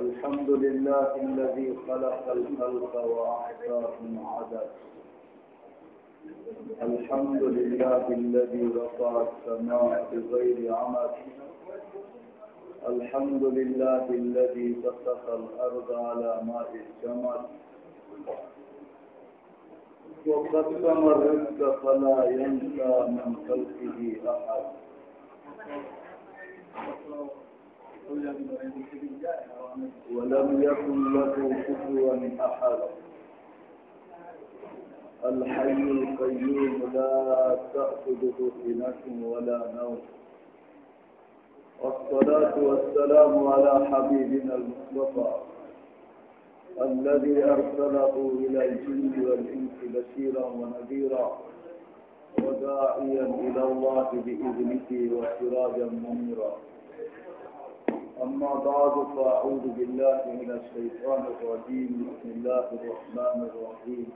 الحمد لله الذي خلق الخلق وأحصاهم عدد. الحمد لله الذي رفع السماء بغير عمد. الحمد لله الذي بسط الأرض على ماء الجمل وقسم الرزق فلا ينسى من خلقه أحد. ولم يكن له كفوا أحد. الحي القيوم لا تأخذه سنة ولا نوم. والصلاة والسلام على حبيبنا المصطفى الذي أرسله إلى الجن والإنس بشيرا ونذيرا وداعيا إلى الله بإذنه وسراجا منيرا. أما بعد فأعوذ بالله من الشيطان الرجيم. بسم الله الرحمن الرحيم.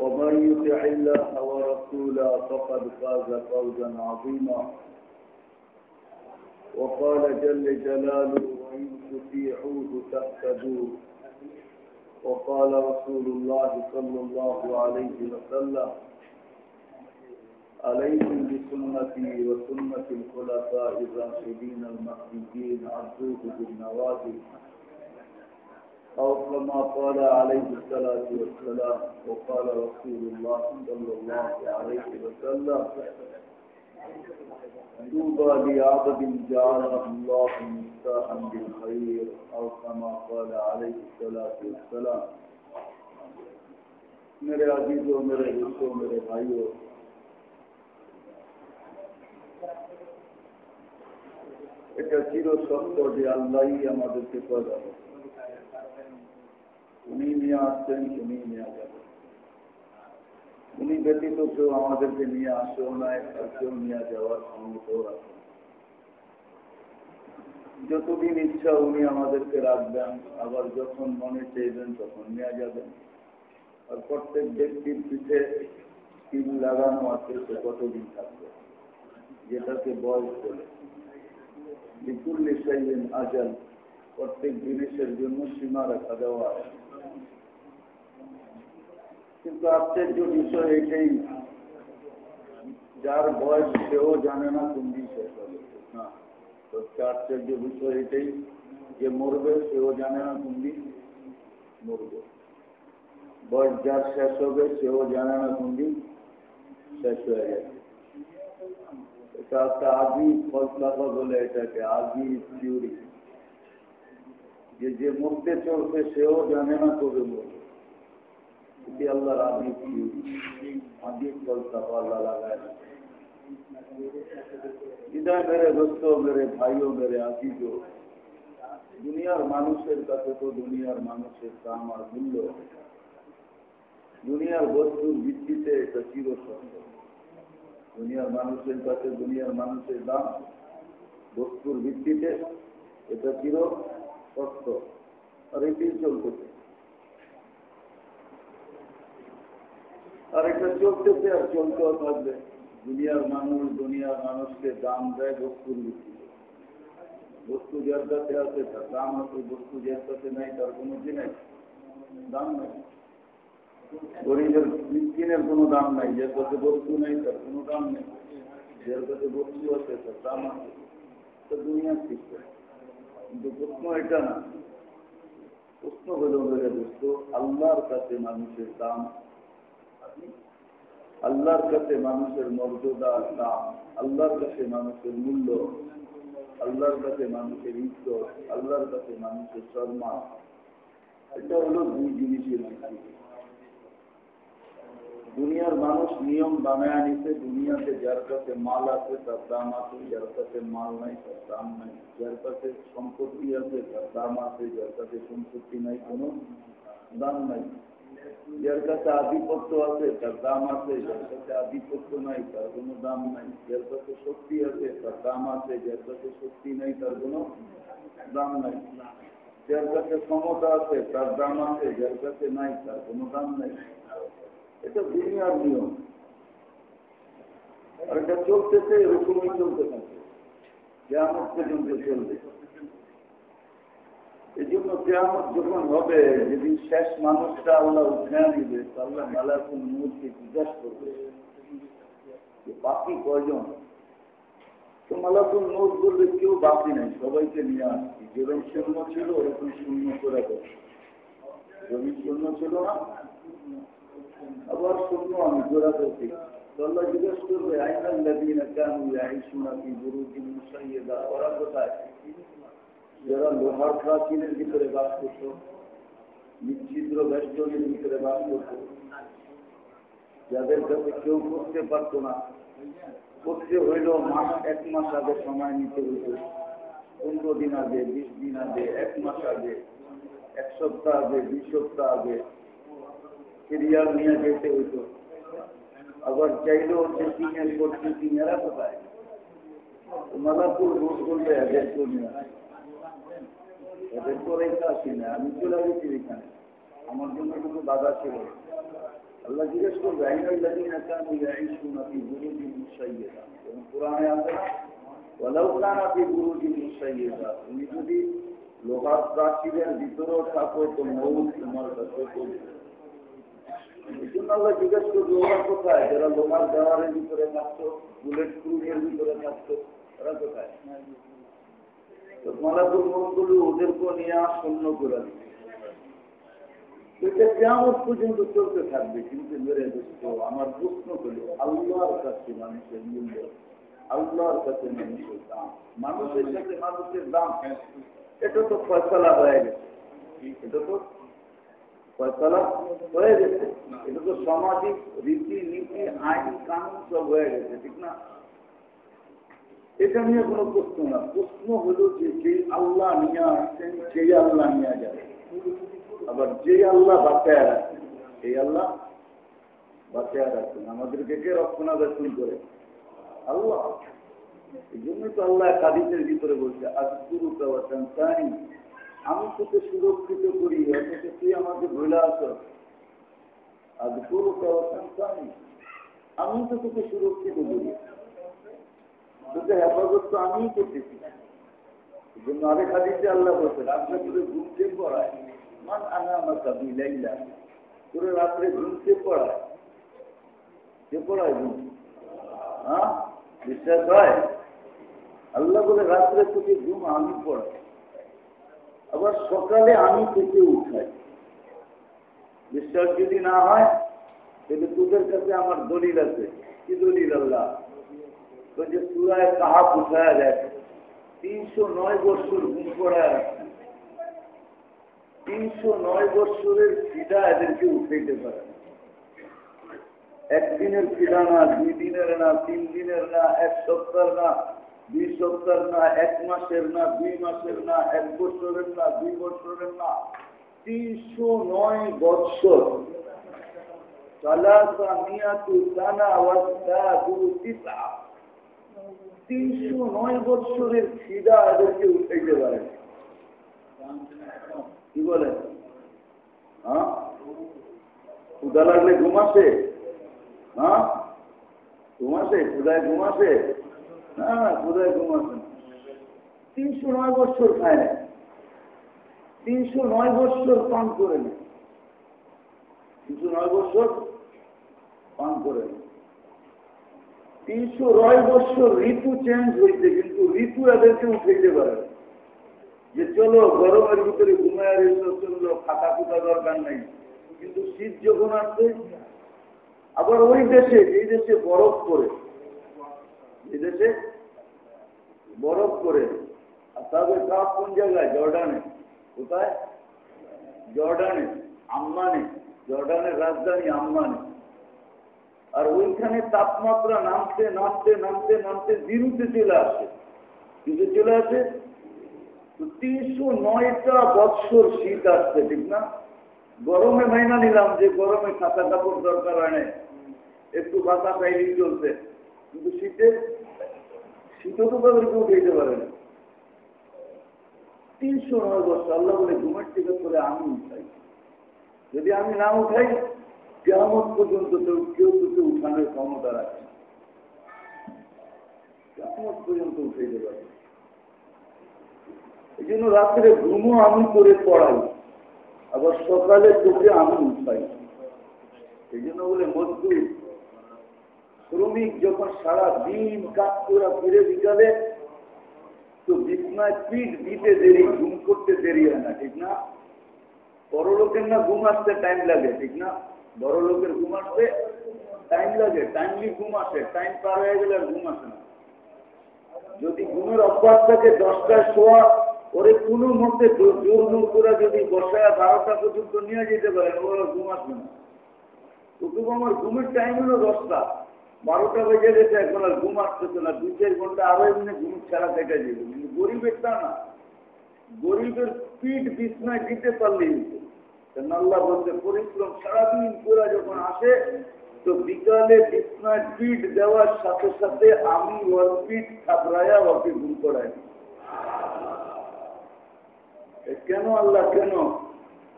ومن يطع الله ورسوله فقد فاز فوزا عظيما. وقال جل جلاله وإن تطيعوه تهتدوا. وقال رسول الله صلى الله عليه وسلم عليكم بسنتي وسنة الخلفاء الراشدين المهديين عزوه بالنواجذ. أو كما قال عليه الصلاة والسلام، وقال رسول الله صلى الله عليه وسلم طوبى لعبد جعله الله مفتاحا بالخير، أو كما قال عليه الصلاة والسلام. میرے عزیزوں، میرے دوستوں، میرے بھائیوں এটা চির সত্য যে আল্লাহই আমাদেরকে পয়দা উনি নিয়ে আসছেন, উনি নিয়ে যাবেন। উনি ব্যতীত কেউ আমাদেরকে নিয়ে আসেও নাই, আর কেউ নিয়ে যাওয়ার ক্ষমতাও রাখেন যতদিন ইচ্ছা উনি আমাদেরকে রাখবেন, আবার যখন মনে চাইবেন তখন নিয়ে যাবেন। আর প্রত্যেক ব্যক্তির পিঠে তিন লাগানো আছে, সে কতদিন থাকবে? যেটাকে বয়স বলে। বিপুল নিশাইলেন আজাল প্রত্যেক জিনিসের জন্য সীমা রাখা দেওয়া আছে কিন্তু আশ্চর্য বিষয় এটাই যার বয়স সেও জানে না কোন দিন শেষ হবে না আশ্চর্য বিষয় এটাই যে মরবে সেও জানে না কোন দিন মরবে বয়স যার শেষ হবে সেও জানে না কোন দিন শেষ হয়ে গেছে এটা একটা আদি ফলসাফা বলে এটাকে আদি থিওরি যে যে মরতে চলছে, সেও জানে না কবে মরবে। আল্লাহর আদি থিওরি আদি ফলসাফা আল্লাহ লাগায় হৃদয় মেরে, দোস্ত মেরে, ভাইও মেরে, আজিজও। দুনিয়ার মানুষের কাছে তো দুনিয়ার মানুষের দাম আর মূল্য। দুনিয়ার বস্তুর ভিত্তিতে এটা চির সত্য দুনিয়ার মানুষের কাছে, দুনিয়ার মানুষের দাম, বস্তুর ভিত্তিতে এটা চির সত্য আর এটি চলতেছে। আর এটা চলতেছে আর চলতেও থাকবে। দুনিয়ার মানুষ, দুনিয়ার মানুষকে দাম দেয় বস্তুর ভিত্তিতে। বস্তু যার কাছে আছে, তার দাম আছে, বস্তু যার কাছে নাই, তার কোনো দিনে দাম নাই। গরিবের মিসকিনের কোনো দাম নাই যার কাছে বস্তু নেই তার কোনো দাম নেই। যার কাছে বস্তু আছে তার দাম আছে। তো দুনিয়া ঠিক কিন্তু প্রশ্ন এটা না। প্রশ্ন হল মেরে বস্তু আল্লাহর কাছে মানুষের দাম আল্লাহর কাছে মানুষের মর্যাদা দাম। আল্লাহর কাছে মানুষের মূল্য। আল্লাহর কাছে মানুষের ইজ্জত। আল্লাহর কাছে মানুষের সম্মান এটা হলো দুই জিনিসের ভিত্তি। দুনিয়ার মানুষ নিয়ম বানায় নিতে দুনিয়াতে যার কাছে মাল আছে তার দাম আছে যার কাছে মাল নাই তার দাম নাই যার কাছে সম্পত্তি আছে তার দাম আছে যার কাছে সম্পত্তি নাই কোনো দাম নাই যার কাছে আধিপত্য আছে তার দাম আছে যার কাছে আধিপত্য নাই তার কোনো দাম নাই যার কাছে শক্তি আছে তার দাম আছে যার কাছে শক্তি নাই তার কোনো দাম নাই যার কাছে ক্ষমতা আছে তার দাম আছে যার কাছে নাই তার কোনো দাম নাই এটা দুনিয়ার নিয়ম। আর এটা চলতেছে, এরকমই চলতে থাকে। পর্যন্ত চলবে। এই জন্য কেমন যখন হবে যেদিন শেষ মানুষটা আল্লাহ উঠে নিবে আল্লাহ মালাকুল মূর্তি জিজ্ঞাসা করবে যে, বাকি কয়জন? তো মালাকুল মূর্ত বলবে, কেউ বাকি নেই, সবাইকে নিয়ে আসছি। যেরকম শূন্য ছিল, ওরকম শূন্য করে দেবে। জমি শূন্য ছিল না আবার শূন্য আমি জোড়া করছি আল্লাহ জিজ্ঞেস করবে, আইনাল লাদিনা কানু ইয়াইশুনা ফি বুরুজিন মুসাইয়্যিদা? ওরা কোথায়? যারা লোহার প্রাচীনের ভিতরে বাস করত, নিচ্ছিদ্র বেষ্টনের ভিতরে বাস করত। যাদের কাছে কেউ করতে পারত না করতে হইল মাস, এক মাস আগে সময় নিতে হইত। পনেরো দিন আগে, বিশ দিন আগে, এক মাস আগে, এক সপ্তাহ আগে, দুই সপ্তাহ আগে সিরিয়াল নিয়ে যেতে হইত। আবার চাইলেও যে তিনের করছে তিনেরা কোথায় মালাপুর রোড করলে জন্য এদের তো রেখা আসি না। আমি চলে গেছি এখানে। আমার জন্য কোনো বাধা ছিল আল্লাহ জিজ্ঞেস করবে আইনাল্লাদিন কানু ইয়াইশুনা ফি বুরুজিন মুসাইয়্যিদা? এবং কোরআনে আছে না ওয়ালাউ কানা ফি বুরুজিন মুসাইয়্যিদা? তুমি যদি লোহার প্রাচীরের ভিতরেও থাকো, তো মৌত তোমার কাছে আল্লাহ জিজ্ঞেস করবে ওরা কোথায়? যারা লোহার দেওয়ারের ভিতরে থাকতো বুলেট প্রুফের ভিতরে থাকতো ওরা কোথায়? আমার প্রশ্ন করি আল্লাহর কাছে মানুষের মূল্য, আল্লাহর কাছে মানুষের দাম, মানুষের সাথে মানুষের দাম এটা তো ফয়সলা হয়ে গেছে। এটা তো ফয়সলা হয়ে গেছে। এটা তো সামাজিক রীতি, নীতি, আইন, কানুন সব হয়ে গেছে, ঠিক না? এটা নিয়ে কোনো প্রশ্ন না। প্রশ্ন যে যে আল্লাহ নিয়ে আসছেন সেই আল্লাহ নিয়ে যাবে। আবার যে আল্লাহ এই আল্লাহ আমাদেরকে কে রক্ষণাবেক্ষণ করে? আল্লাহ। এই জন্যই তো আল্লাহ কাদিসের ভিতরে বলছে আজ কানি আমি তোকে সুরক্ষিত করি, অথচ তুই আমাকে ভুলে আস। আজ গুরু কানি আমি তো তোকে সুরক্ষিত করি। তোকে হেফাজত তো আমিই করতেছি। জন্য আরেক হাদিসে আল্লাহ বলছে রাত্রে করে ঘুমতে পড়ায়। মান আনা আমার কাবি লাইলা। তোরে রাত্রে ঘুমতে পড়ায়। কে পড়ায় ঘুম? হ্যাঁ? বিশ্বাস হয়? আল্লাহ বলে, রাত্রে তোকে ঘুম আমি পড়াই। আবার সকালে আমি তোকে উঠাই। বিশ্বাস যদি না হয় তাহলে তোদের কাছে আমার দলিল আছে। কি দলিল আল্লাহ? তো যে সুরায় কাহা উঠায়া যায় তিনশো নয় বছর ঘুম রাখছেন তিনশো নয় বছরের ফিদা এদেরকে উঠাইতে পারে একদিনের ফিদা না, দুই দিনের না, তিন দিনের না, এক সপ্তাহ না দুই সপ্তাহ না, এক মাসের না, দুই মাসের না, এক বছরের না, দুই বছরের না, তিনশো নয় বৎসর। তিনশো নয় বৎসরের এদেরকে উঠাইতে পারে কি বলে? হ্যাঁ? ক্ষুদা লাগলে ঘুমাসে হ্যাঁ? ঘুমাসে ক্ষুদায় ঘুমাসে না না তিনশো নয় বছর খায় না তিনশো নয় বছর পান করে নেয় তিনশো নয় বছর পান করে নেয় তিনশো নয় বছর ঋতু চেঞ্জ হইতে কিন্তু ঋতু এদেরকে উঠাইতে পারে না। যে চলো, গরমের ভিতরে ঘুমায় চলল খাতা খুতা দরকার নাই। কিন্তু শীত যখন আসবে আবার ওই দেশে, এই দেশে বরফ করে এই দেশে বরফ করে আর তাদের কাপ কোন জায়গায়? জর্ডানে। কোথায়? জর্ডানে, আম্মানে। জর্ডানের রাজধানী আম্মানে। আর ওইখানে তাপমাত্রা নামতে নামতে নামতে নামতে জিরুতে চলে আসে। কিন্তু চলে আসে তিনশো নয়টা বৎসর শীত আসছে, ঠিক না? গরমে মাইনা নিলাম যে গরমে খাতা কাপড় দরকার হয় না একটু খাতা পাইলেই চলছে। কিন্তু শীতে শীতও তো তাদেরকে উঠাইতে পারে তিনশো নয় বছর, আল্লাহ বলে, ঘুমের টিকা করে আমি উঠাই। যদি আমি না উঠাই কেমন পর্যন্ত কেউ উঠানোর ক্ষমতা রাখে কেমন পর্যন্ত উঠে যাবে এই জন্য রাত্রে ঘুমও আমি করে পড়াই, আবার সকালে চোখে আমি উঠাই। এই জন্য বলে, মজদুর শ্রমিক যখন সারা দিন কাজ করে ফিরে বিকালে, তো বিছনায় পিঠ দিতে দেরি, ঘুম করতে দেরি হয় না, ঠিক না? বড় লোকের না ঘুম আসতে টাইম লাগে, ঠিক না? বড় লোকের ঘুম আসতে টাইম লাগে টাইমলি ঘুম আসে টাইম পার হয়ে গেলে আর ঘুম আসে না। যদি ঘুমের অভ্যাস থাকে দশটায় শোয়া, ওরে কোনো মতে জোর মুখ করে যদি বসায় বারোটা পর্যন্ত নিয়ে যেতে পারে, ওরা ঘুম আসবে না। তবু আমার ঘুমের টাইম হলো দশটা। বারোটা বেজে গেছে, এখন আর ঘুম আসতেছে না। দু চার ঘণ্টা আরও এমনি ঘুম ছাড়া কেটে যাবে। কিন্তু গরিবের তা না। গরিবের পিঠ বিছনায় দিতে পারলেই আল্লাহ বলতে পরিশ্রম সারাদিন পুরা যখন আসে, তো বিকালে বিছনায় পিঠ দেওয়ার সাথে সাথে আমি ওর পিঠ থাপড়াইয়া ওকে ঘুম করাই কেন আল্লাহ, কেন?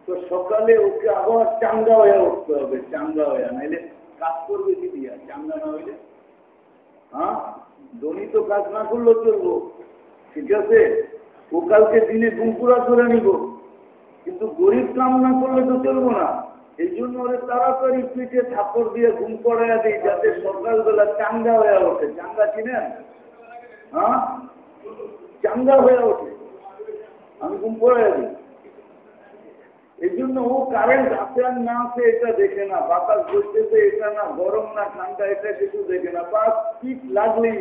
তো সকালে ওকে আবার চাঙ্গা হয়ে উঠতে হবে, চাঙ্গা হয়ে নাইলে কাজ করবে কি দিয়া চাঙ্গা না হইলে? হ্যাঁ? ধনী তো কাজ না করলেও চলবো। ঠিক আছে? ও কালকে দিনে ঘুম পুরা করে নিব। কিন্তু গরিব কাম না করলে তো চলবো না। এই জন্য ওরে তাড়াতাড়ি পিঠে থাপড় দিয়ে ঘুম করাইয়া দিই যাতে সকালবেলা চাঙ্গা হয়ে ওঠে। চাঙ্গা চিনেন? হ্যাঁ? চাঙ্গা হয়ে ওঠে। আমি ঘুম পড়াইয়া দিই। এই জন্য ও কারেন্ট আছে আর না আছে এটা দেখে না, বাতাস বসতেছে এটা না, গরম না, ঠান্ডা এটা কিছু দেখে না বা পিঠ লাগলেই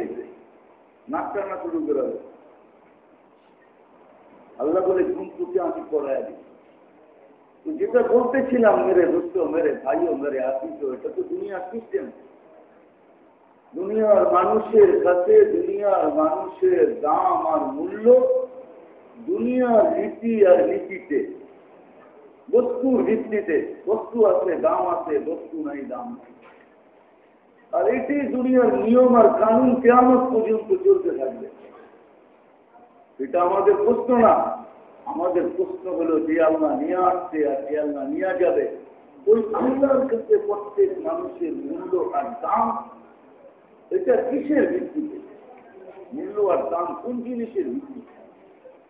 নাক টানা শুরু করে আল্লাহ বলে, ঘুম টুকে আমি পড়াইয়া দিই। যেটা বলতেছিলাম, মেরে দোস্ত, মেরে ভাইও, মেরে আতিত এটা তো দুনিয়ার সিস্টেম দুনিয়ার মানুষের কাছে, দুনিয়ার মানুষের দাম আর মূল্য, দুনিয়ার রীতি আর নীতিতে। বস্তুর ভিত্তিতে, বস্তু আছে, দাম আছে, বস্তু নাই, দাম নাই। আর এটি দুনিয়ার নিয়ম আর কানুন কেমন পর্যন্ত চলতে থাকবে। এটা আমাদের প্রশ্ন না। আমাদের প্রশ্ন হলো, যে আল্লাহ নিয়ে আসছে আর যে আল্লাহ নিয়ে যাবে, ওই আল্লাহর কাছে প্রত্যেক মানুষের মূল্য আর দাম, এটা কিসের ভিত্তিতে? মূল্য আর দাম কোন জিনিসের ভিত্তিতে?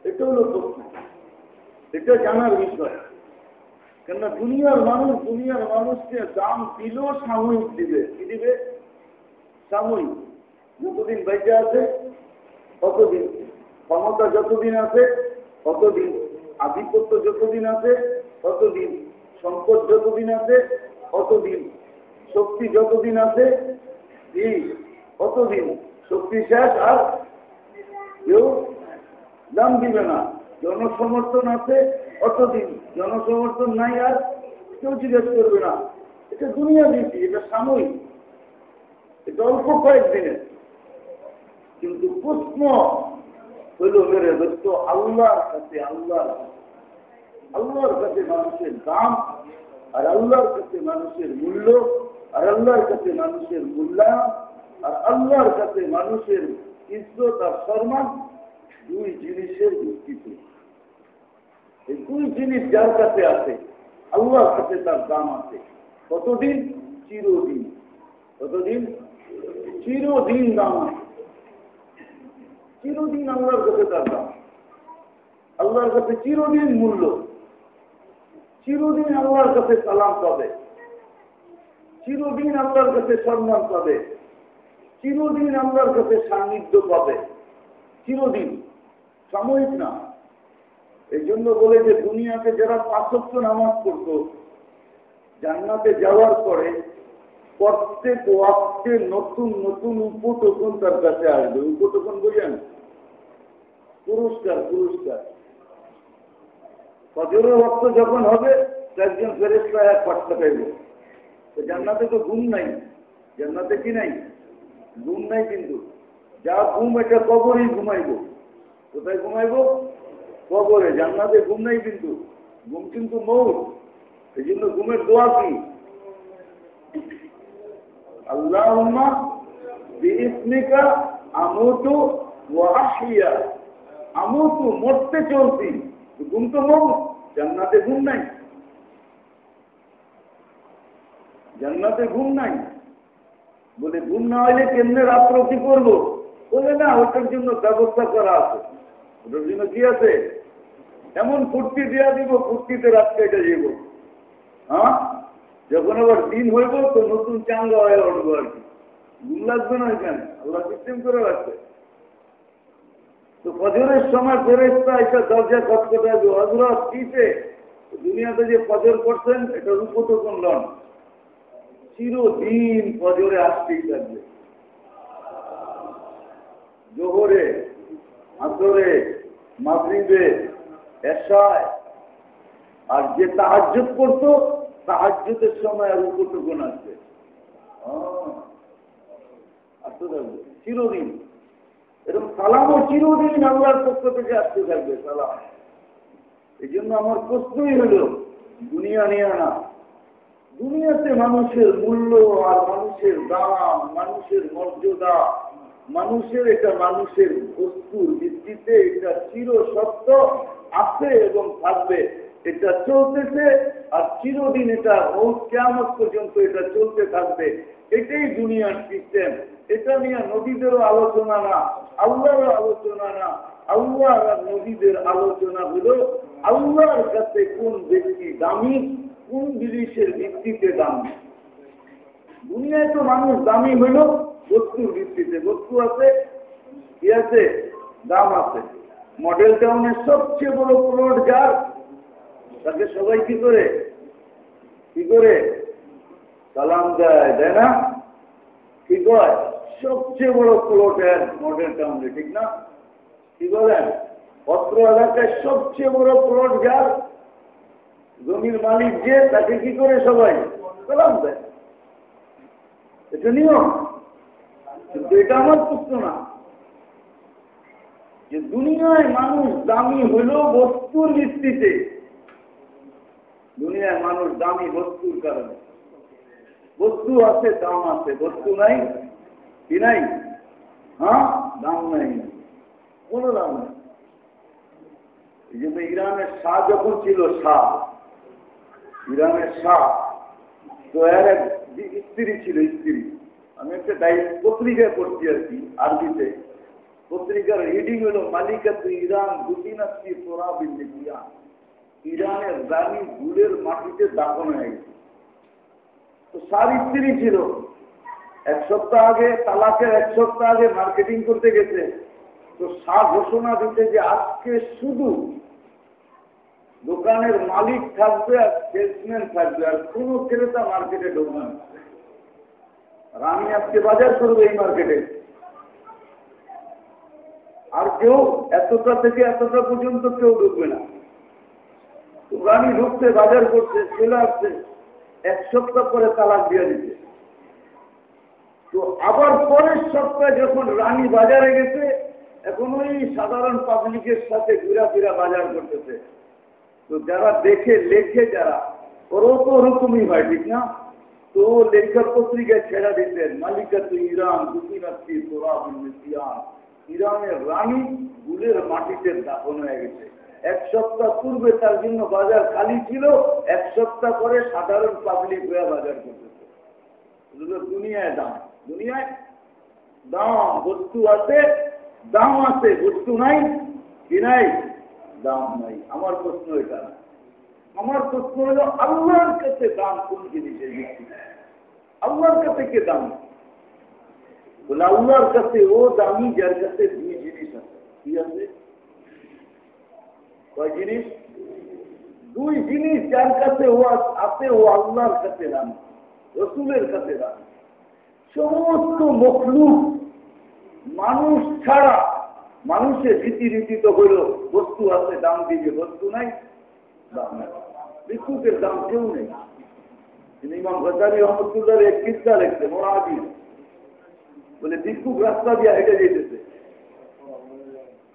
এটা হলো প্রশ্ন। এটা জানার বিষয়। কেননা দুনিয়ার মানুষ, দুনিয়ার মানুষকে দাম দিলেও সাময়িক দিবে। কি দিবে? সাময়িক। যতদিন বেঁচে আছে, ততদিন। ক্ষমতা যতদিন আছে, ততদিন। আধিপত্য যতদিন আছে, ততদিন। সম্পদ যতদিন আছে, ততদিন। শক্তি যতদিন আছে এই কতদিন শক্তি শেষ আর কেউ দাম দিবে না। জনসমর্থন আছে, অতদিন জনসমর্থন নাই আর কেউ জিজ্ঞেস করবে না। এটা দুনিয়া নীতি, এটা সাময়িক। এটা অল্প কয়েকদিনের কিন্তু প্রশ্ন হইল, মেরে দোস্ত, আল্লাহর কাছে, আল্লাহর আল্লাহর কাছে মানুষের দাম আর আল্লাহর কাছে মানুষের মূল্য আর আল্লাহর কাছে মানুষের মূল্যায়ন আর আল্লাহর কাছে মানুষের ইজ্জত আর সম্মান দুই জিনিসের ভিত্তিতে। এই দুই জিনিস যার কাছে আছে? আল্লাহর কাছে তার দাম আছে। কতদিন? চিরদিন। কতদিন? চিরদিন দাম আছে। চিরদিন আল্লাহর কাছে তার দাম। আল্লাহর কাছে চিরদিন মূল্য। চিরদিন আল্লাহর কাছে সালাম পাবে। চিরদিন আল্লাহর কাছে সম্মান পাবে। চিরদিন আল্লাহর কাছে সান্নিধ্য পাবে। চিরদিন। সাময়িক না। এই জন্য বলে যে, দুনিয়াতে যারা পাঁচক্য নামাজ পড়ত, জান্নাতে যাওয়ার পরে প্রত্যেক ওয়াক্তে নতুন নতুন উপটোকন তার কাছে আসবে। উপটোকন বোঝেন পুরস্কার পুরস্কার। ফজরের ওয়াক্ত যখন হবে একজন ফেরেস্তা এক পাট্টা পাইব জান্নাতে তো ঘুম নাই। জান্নাতে কি নাই? ঘুম নাই কিন্তু। যা ঘুম, এটা কবরই ঘুমাইব। কোথায় ঘুমাইব? কবরে, জান্নাতে ঘুম নাই কিন্তু। ঘুম কিন্তু মৌত। এই জন্য ঘুমের দোয়া কি? আল্লাহ বিস্মিকা মরতে চলতি ঘুম তো জান্নাতে ঘুম নাই। জান্নাতে ঘুম নাই। বলে ঘুম না হইলে কেমনে রাত্র কি করব? বলে না, ওটার জন্য ব্যবস্থা করা আছে। ওটার জন্য কি আছে? এমন ফুর্তি দেওয়া দিব ফুর্তিতে রাত কেটে যাব হ্যাঁ? যখন আবার দিন হইব, তো নতুন চাঙ্গা হয়ে উঠবো আর কি। ঘুম লাগবে না এখানে, আল্লাহ সিস্টেম করে রাখবে তো ফজরের সময় ফেরেস্তা এটা দরজা খটখটাবে হজরত কিসে দুনিয়াতে যে ফজর করছেন, এটা রূপটুকুন লন চিরদিন ফজরে আসতেই থাকবে। জোহরে, আসরে, মাগরিবে এসায় আর যে তাহাজ্জুদ করতো, তাহাজ্জুদের সময় আর আসবে আসতে চিরদিন। এরকম সালামও চিরদিন আল্লাহর পক্ষ থেকে আসতে থাকবে, সালাম। এই জন্য আমার প্রশ্নই হল, দুনিয়া নিয়ে না। দুনিয়াতে মানুষের মূল্য আর মানুষের দাম, মানুষের মর্যাদা, মানুষের এটা মানুষের বস্তুর ভিত্তিতে এটা চির সত্য আছে এবং থাকবে। এটা চলতেছে আর চিরদিন এটা কেমন পর্যন্ত এটা চলতে থাকবে। এটাই দুনিয়ার সিস্টেম এটা নিয়ে নদীদেরও আলোচনা না, আল্লাহরও আলোচনা না। আল্লাহ আর নদীদের আলোচনা হলো আল্লাহর কাছে কোন ব্যক্তি দামি, কোন জিনিসের ভিত্তিতে দামি। দুনিয়ায় তো মানুষ দামি হইল বস্তুর ভিত্তিতে। বস্তু আছে, কি আছে? দাম আছে। মডেল টাউনের সবচেয়ে বড় প্লট যার। তাকে সবাই কি করে? কি করে? সালাম দেয় দেয় না? কি কয়? সবচেয়ে বড় প্লটের মডেল টাউনে, ঠিক না? কি বলেন? অত্র এলাকায় সবচেয়ে বড় প্লট যার? জমির মালিক যে, তাকে কি করে সবাই? সালাম দেয়। এটা নিয়ম। কিন্তু এটা আমার প্রশ্ন না। যে দুনিয়ায় মানুষ দামি হইল বস্তুর ভিত্তিতে দুনিয়ায় মানুষ দামি বস্তুর কারণে। বস্তু আছে, দাম আছে। বস্তু নাই, কি নাই? হ্যাঁ? দাম নাই। কোন দাম নাই। এই জন্য ইরানের শাহ যখন ছিল, শাহ, ইরানের শাহ, তো এর এক স্ত্রী ছিল, স্ত্রী। আমি একটা পত্রিকায় পড়ছি আর কি, আরবিতে। পত্রিকার রিডিং হলো মালিকাত ইরান দুদিনাস্তি তোরা বিল্লিয়া ইরানের রানী গুলের মাটিতে দাফন হয়ে গেছে। তো সার স্ত্রী ছিল। এক সপ্তাহ আগে, তালাকের এক সপ্তাহ আগে মার্কেটিং করতে গেছে। তো সা ঘোষণা দিতে যে আজকে শুধু দোকানের মালিক থাকবে আর সেলসম্যান থাকবে আর কোন ক্রেতা মার্কেটে ঢুকবে রানী আজকে বাজার করবে এই মার্কেটে আর কেউ এতটা থেকে এতটা পর্যন্ত কেউ ঢুকবে না। রানী ঢুকতে বাজার করছে, চলে আসছে, এক সপ্তাহ পরে তালাক দিয়ে দিচ্ছে। তো আবার পরের সপ্তাহে যখন রানী বাজারে গেছে, এখন ওই সাধারণ পাবলিকের সাথে ঘুরাফিরা বাজার করতেছে। তো যারা দেখে, লেখে যারা, ওরও তো ওরকমই হয়, ঠিক না? তো লেখক পত্রিকায় ছেড়া দিতেন মালিকা তো ইরান দুতিনাথী তোরা সিয়ান ইরানের রানী গুলের মাটিতে দাফন হয়ে গেছে। এক সপ্তাহ পূর্বে তার জন্য বাজার খালি ছিল, এক সপ্তাহ পরে সাধারণ পাবলিক হয়ে বাজার করতেছে। দুনিয়ায় দাম। দুনিয়ায় দাম, বস্তু আছে, দাম আছে, বস্তু নাই, কি নাই? দাম নাই। আমার প্রশ্ন এটা না। আমার প্রশ্ন হল, আল্লাহর কাছে দাম কোন জিনিসের আল্লাহর কাছে কে দাম? বলে আল্লাহর কাছে ও দামি যার কাছে দুই জিনিস আছে কি আছে কয় জিনিস দুই জিনিস যার কাছে ও আছে ও আল্লাহর কাছে দাম রসুলের কাছে দাম সমস্ত মখলুক মানুষ ছাড়া মানুষের রীতি তো হইল বস্তু আছে দাম দিবে বস্তু নাই দাম নাই ভিক্ষুকের দাম কেউ নেই ইমাম গজারি রহমতুল্লাহ এক কিস্তা লিখছে মোরাদি বলে ভিক্ষুক রাস্তা দিয়ে হেঁটে যেতেছে।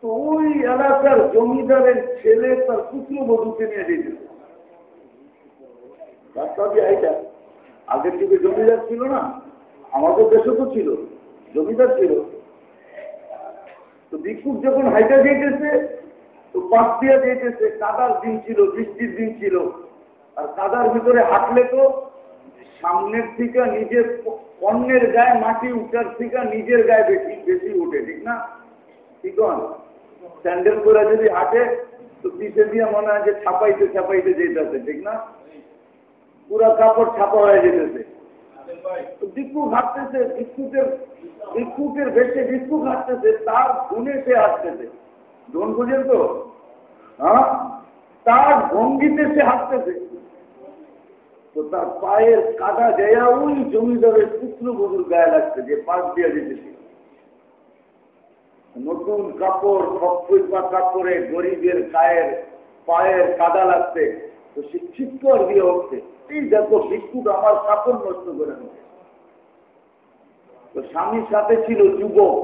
তো ওই এলাকার জমিদারের ছেলে তার পুত্র বধুকে নিয়ে যেতেছে। রাস্তা দিয়ে হেঁটা। আগের যুগে জমিদার ছিল না, আমাদের দেশে তো ছিল, জমিদার ছিল। তো ভিক্ষুক যখন হাইটা যেতেছে, তো পাশ দিয়া যেতেছে, কাদার দিন ছিল, বৃষ্টির দিন ছিল। আর কাদার ভিতরে হাঁটলে তো সামনের থেকে নিজের অন্যের গায়ে মাটি উঠার থেকে নিজের গায়ে বেশি বেশি উঠে, ঠিক না? ঠিক স্যান্ডেল করে যদি হাঁটে, তো পিঠে দিয়ে মনে হয় যে ছাপাইতে ছাপাইতে যেতেছে ঠিক না? পুরা কাপড় ছাপা হয়ে যেতেছে। ভিক্ষুক হাঁটতেছে, ভিক্ষুকের ভিক্ষুকের বেশে ভিক্ষুক হাঁটতেছে, তার গুণে সে হাঁটতেছে। ধন বুঝেন তো? হ্যাঁ? তার ভঙ্গিতে সে হাঁটতেছে। তো তার পায়ের কাদা দেয়া ওই জমিদারের পুত্র বধুর গায়ে লাগছে, যে পাশ দিয়ে যেতেছে নতুন কাপড় খপ্পা কাপড়ে গরিবের গায়ের, পায়ের কাদা লাগছে, তো সে চিৎকার দিয়ে উঠছে, এই দেখো, ভিক্ষুক আমার কাপড় নষ্ট করে নিচ্ছে তো স্বামীর সাথে ছিল যুবক।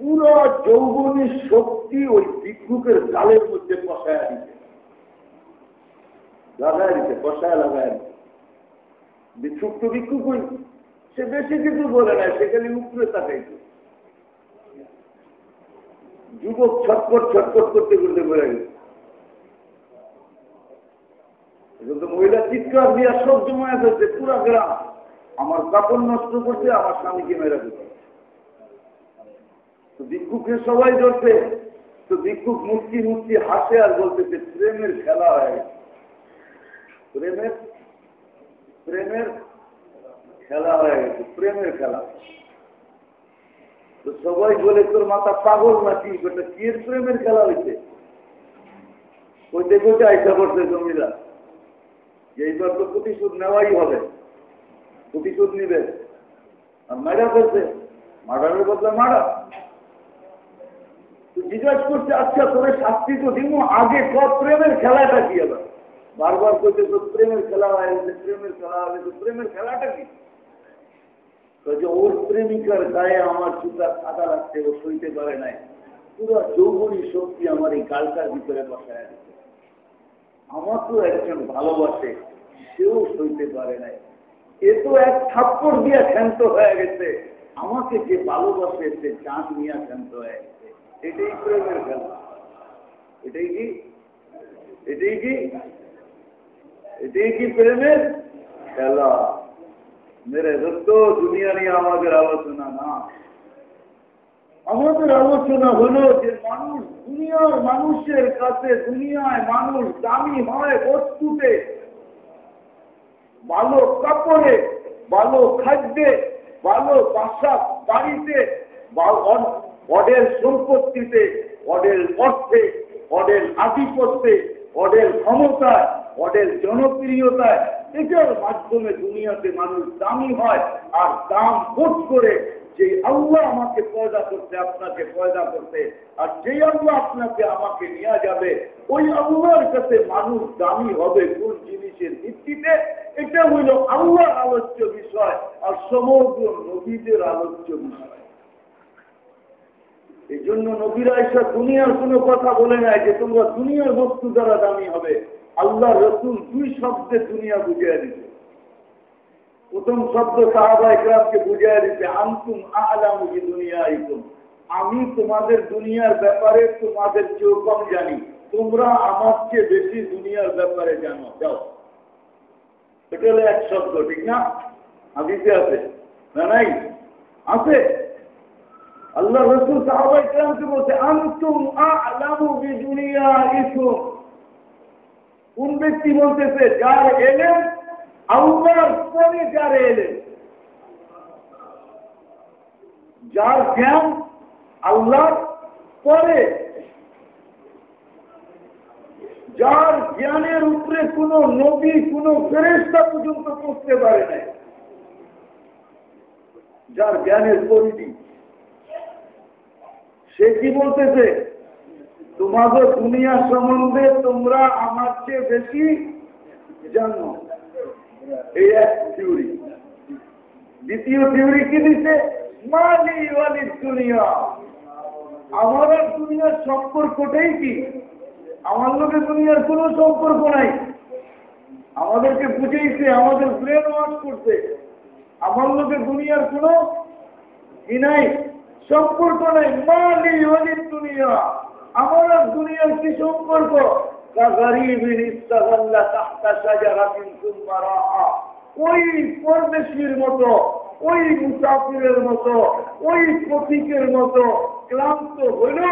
পুরো যৌবনী শক্তি ওই ভিক্ষুকের গালের মধ্যে কষায় দিতে লাগায়। দিতে কষায় তো সে বেশি কিছু বলে না সে খালি উপরে যুবক ছটপট ছটপট করতে করতে গেছে। মহিলা চিৎকার দিয়া সব জমায় ফেলছে পুরা গ্রাম আমার কাপড় নষ্ট করছে, আমার স্বামীকে মেরে দিচ্ছে। তো ভিক্ষুককে সবাই ধরছে, তো ভিক্ষুক মুক্তি মুক্তি হাসে আর বলতেছে, প্রেমের খেলা হয়ে গেছে। প্রেমের প্রেমের খেলা হয়ে গেছে, প্রেমের খেলা। তো সবাই বলে, তোর মাথা পাগল নাকি? বেটা কি প্রেমের খেলা হয়েছে কইতে কইতে আইসা করছে জমিদার। এইবার তো প্রতিশোধ নেওয়াই হবে। প্রতিশোধ নিবে। আর মারা করছে মার্ডারের বদলে মারা তো জিজ্ঞাসা করছে আচ্ছা তোরে শাস্তি তো দিব আগে সব প্রেমের খেলাটা কি আবার? বারবার করছে তো প্রেমের খেলা হয়েছে প্রেমের খেলা হয়েছে প্রেমের খেলাটা কি? ওর প্রেমিকার গায়ে আমার জুতা সাদা লাগছে, ও সইতে পারে নাই। পুরো যৌবনী শক্তি আমার এই গালটার ভিতরে বসায় দিচ্ছে। আমার তো একজন ভালোবাসে, সেও সইতে পারে নাই। এ তো এক থাপ্পড় দিয়া ক্ষান্ত হয়ে গেছে। আমাকে যে ভালোবাসে, সে চাঁদ নিয়ে ক্ষান্ত হয়ে গেছে। এটাই প্রেমের খেলা। এটাই কি? এটাই কি? এটাই কি প্রেমের খেলা? মেরে দোস্ত দুনিয়া নিয়ে আমাদের আলোচনা না। আমাদের আলোচনা হলো যে মানুষ দুনিয়ার মানুষের কাছে, দুনিয়ায় মানুষ দামি হয় বস্তুতে। ভালো কাপড়ে, ভালো খাদ্যে, ভালো বাসা বাড়িতে অডেল সম্পত্তিতে, অডেল অর্থে, অডেল আধিপত্যে, অডেল ক্ষমতায়। অডেল জনপ্রিয়তায় এটার মাধ্যমে দুনিয়াতে মানুষ দামি হয় আর দাম বোধ করে যে আল্লাহ আমাকে পয়দা করতে, আপনাকে পয়দা করতে। আর যে আল্লাহ আপনাকে আমাকে নিয়ে যাবে, ওই আল্লাহর কাছে মানুষ দামি হবে কোন জিনিসের ভিত্তিতে? এটা হইল আল্লাহর আলোচ্য বিষয় আর সমগ্র নবীদের আলোচ্য বিষয়। এই জন্য নবীরা এসা দুনিয়ার কোনো কথা বলে নাই যে তোমরা দুনিয়ার বস্তু দ্বারা দামি হবে। আল্লাহ রসুল দুই শব্দে দুনিয়া বুঝিয়ে দিতে প্রথম শব্দ সাহাবা ইকরামকে বুঝিয়ে দিতে আন্তুম আলামুখী দুনিয়া ইকুম আমি তোমাদের দুনিয়ার ব্যাপারে তোমাদের চেয়েও কম জানি। তোমরা আমার চেয়ে বেশি দুনিয়ার ব্যাপারে জানো। যাও। এটা হলো এক শব্দ, ঠিক না? হাদিসে আছে। না নাই? আছে? আল্লাহ রসুল সাহাবা ইকরামকে বলছে, আন্তুম আলামু দুনিয়া ইকুম কোন ব্যক্তি বলতেছে, যার এলেন আল্লাহর পরে যার এলেন যার জ্ঞান আল্লাহর পরে যার জ্ঞানের উপরে কোন নবী, কোন ফেরেস্তা পর্যন্ত করতে পারে নাই। যার জ্ঞানের পরিধি। সে কি বলতেছে? তোমাদের দুনিয়া সম্বন্ধে তোমরা আমার চেয়ে বেশি জানো। এই এক থিওরি দ্বিতীয় থিওরি কি দিচ্ছে দুনিয়া। আমার দুনিয়ার সম্পর্কটাই কি? আমার লোকের দুনিয়ার কোন সম্পর্ক নাই। আমাদেরকে বুঝেইছে, আমাদের ব্রেন ওয়াশ করছে। আমার লোকের দুনিয়ার কোন কি নাই, সম্পর্ক নাই। মালি ওয়ালি দুনিয়া। আমার আর দুনিয়ার কি সম্পর্ক? ওই পরদেশীর মতো, ওই মুসাফিরের মতো, ওই প্রতীকের মতো ক্লান্ত হইল,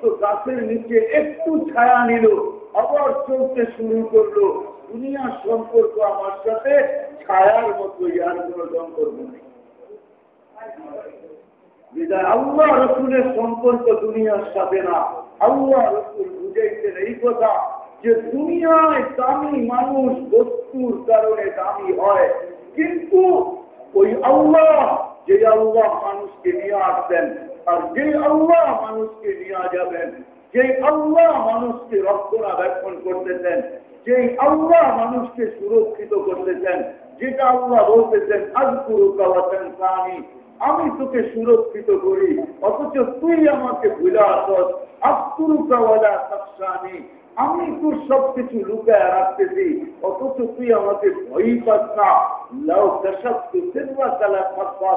তো গাছের নিচে একটু ছায়া নিল, আবার চলতে শুরু করল। দুনিয়ার সম্পর্ক আমার সাথে ছায়ার মতো, ইয়ার কোন সম্পর্ক নেই। বিদায়। আল্লাহ রসুলের সম্পর্ক দুনিয়ার সাথে না। আল্লাহ রসুল বুঝাইছেন, এই কথা যে দুনিয়ায় দামি মানুষ বস্তুর কারণে দামি হয়, কিন্তু ওই আল্লাহ, যে আল্লাহ মানুষকে নিয়ে আসবেন, আর যে আল্লাহ মানুষকে নিয়ে যাবেন, যে আল্লাহ মানুষকে রক্ষণাবেক্ষণ করতেছেন, যে আল্লাহ মানুষকে সুরক্ষিত করতেছেন, যেটা আল্লাহ বলতেছেন আজকুরু আমি তোকে সুরক্ষিত করি, অথচ তুই আমাকে ভুলে আসত আমি তোর সবকিছু লুকায় রাখতেছি, অথচ তুই আমাকে ভয়ই পাস না। লাউ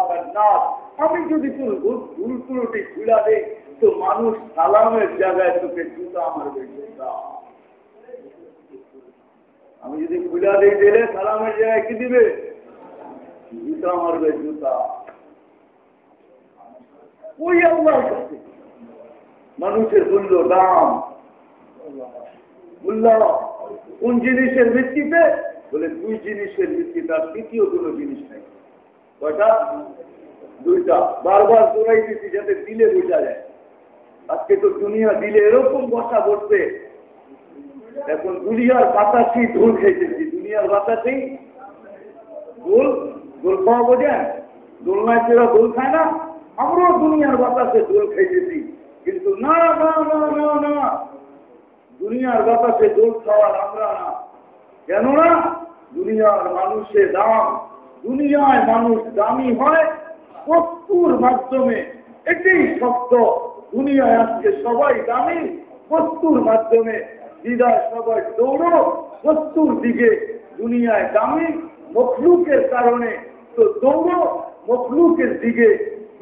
কান্নাস আমি যদি তোর ভুল ত্রুটি খুলা দেই, তো মানুষ সালামের জায়গায় তোকে জুতা জুতা। আমি যদি খুলা দিয়ে দিলে সালামের জায়গায় কি দিবে? জুতা মারবে, জুতা। ওই আল্লাহর কাছে। মানুষের মূল্য, দাম। মূল্য কোন জিনিসের ভিত্তিতে? বলে দুই জিনিসের ভিত্তিতে, আর তৃতীয় কোনো জিনিস নেই। কয়টা? দুইটা। বারবার দৌড়াই দিচ্ছি যাতে দিলে বোঝা যায়। আজকে তো দুনিয়া দিলে এরকম বসা বসবে। এখন দুনিয়ার বাতাসি ধুল খাইতেছি। দুনিয়ার বাতাসি দোল দোল খাওয়া বোঝেন? দোলনায় সেরা দোল খায় না? আমরাও দুনিয়ার বাতাসে দোল খাইতেছি। কিন্তু না না না না না। দুনিয়ার বাতাসে দোল খাওয়ার আমরা না। কেন না দুনিয়ার মানুষের দাম, দুনিয়ায় মানুষ দামি হয় বস্তুর মাধ্যমে। এটাই সত্য। দুনিয়ায় আজকে সবাই দামি বস্তুর মাধ্যমে। হৃদয় সবাই দৌড়ো, বস্তুর দিকে। দুনিয়ায় দামি মখলুকের কারণে তো দৌড়ো, মখলুকের দিকে।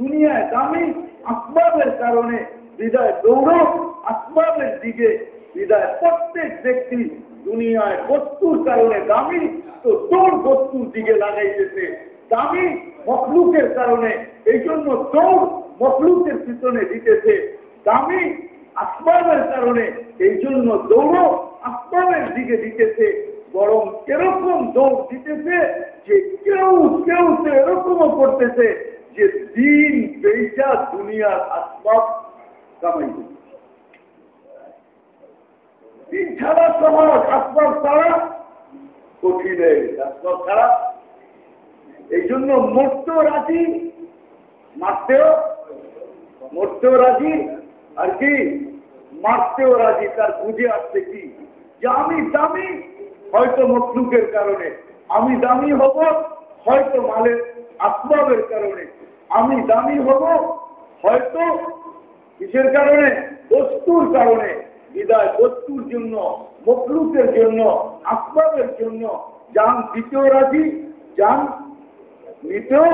দুনিয়ায় দামি আসবাবের কারণে হৃদয় দৌড়ো আসবাবের দিকে হৃদয় প্রত্যেক ব্যক্তি দুনিয়ায় বস্তুর কারণে দামি, তো তোর বস্তুর দিকে লাগাইতেছে। দামি মখলুকের কারণে এই জন্য তোর মখলুকের পিছনে দিতেছে। দামি আসবাবের কারণে এই জন্য দৌড় আসবাবের দিকে দিতেছে। বরং এরকম দৌড় দিতেছে যে কেউ কেউ তো এরকমও করতেছে যে দিন বেচা দুনিয়ার আসবাব কামাইতেছে দিন ছাড়া সহজ আসবাব ছাড়া কঠিন আসবাব ছাড়া এই জন্য মরতেও রাজি, মারতেও, মরতেও রাজি, আর কি? মারতেও রাজি, তার বুঝে আসছে কি? যে আমি দামি, হয়তো মতলুকের কারণে। আমি দামি হব, হয়তো মালের আসবাবের কারণে। আমি দামি হব, হয়তো কিসের কারণে? বস্তুর কারণে। বিদায় বস্তুর জন্য মকলুকের জন্য, আসবাবের জন্য। যান দ্বিতীয় রাজি, যান নিতেও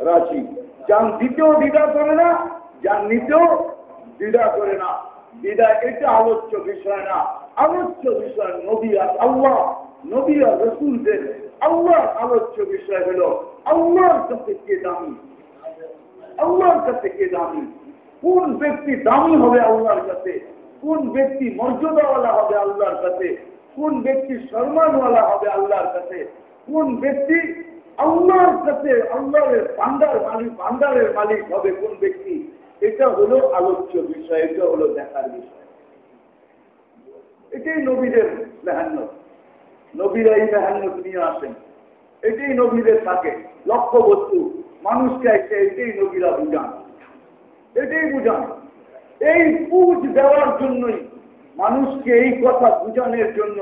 রাজি। যান দ্বিতীয় দ্বিধা করে না, যান নিতেও দ্বিধা করে না। দ্বিধা এটা আলোচ্য বিষয় না। আলোচ্য বিষয় নবী আর আল্লাহ। নবী আর রসুলদের আল্লাহর আলোচ্য বিষয় হল, আল্লাহর কাছে কে দামি? আল্লাহর কাছে কে দামি? কোন ব্যক্তি দামি হবে আল্লাহর কাছে? কোন ব্যক্তি মর্যাদাওয়ালা হবে আল্লাহর কাছে? কোন ব্যক্তি সম্মানওয়ালা হবে আল্লাহর কাছে? কোন ব্যক্তি আল্লাহর কাছে, আল্লাহর বান্দার মালিক, বান্দারের মালিক হবে কোন ব্যক্তি? এটা হলো আলোচ্য বিষয়, এটা হলো দেখার বিষয়। এটাই নবীদের মেহান্ন নবীরা এই মেহান্ন নিয়ে আসেন। এটাই নবীদের থাকে লক্ষ্য বস্তু মানুষকে একটা এটাই নবীরা বুঝান। এটাই বুঝান। এই পুজ দেওয়ার জন্যই মানুষকে এই কথা বুঝানোর জন্য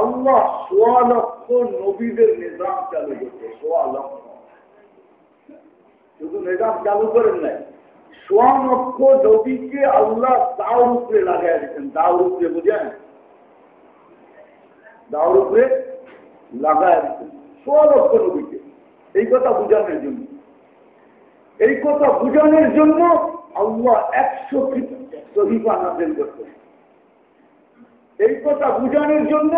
আল্লাহ সোয়া লক্ষ নবীদের নিজাম চালু করছে, সোয়া লক্ষ। শুধু নিজাম চালু করেন নাই, সোয়া লক্ষ নবীকে আল্লাহ দাওর উপরে লাগাই দিচ্ছেন দাওর উপরে বুঝেন? দাওর উপরে লাগায় দিচ্ছেন সোয়া লক্ষ নবীকে। এই কথা বুঝানোর জন্য। এই কথা বুঝানোর জন্য আল্লাহ একশো শহীফা নাজেল করতেন এই কথা বুঝানোর জন্য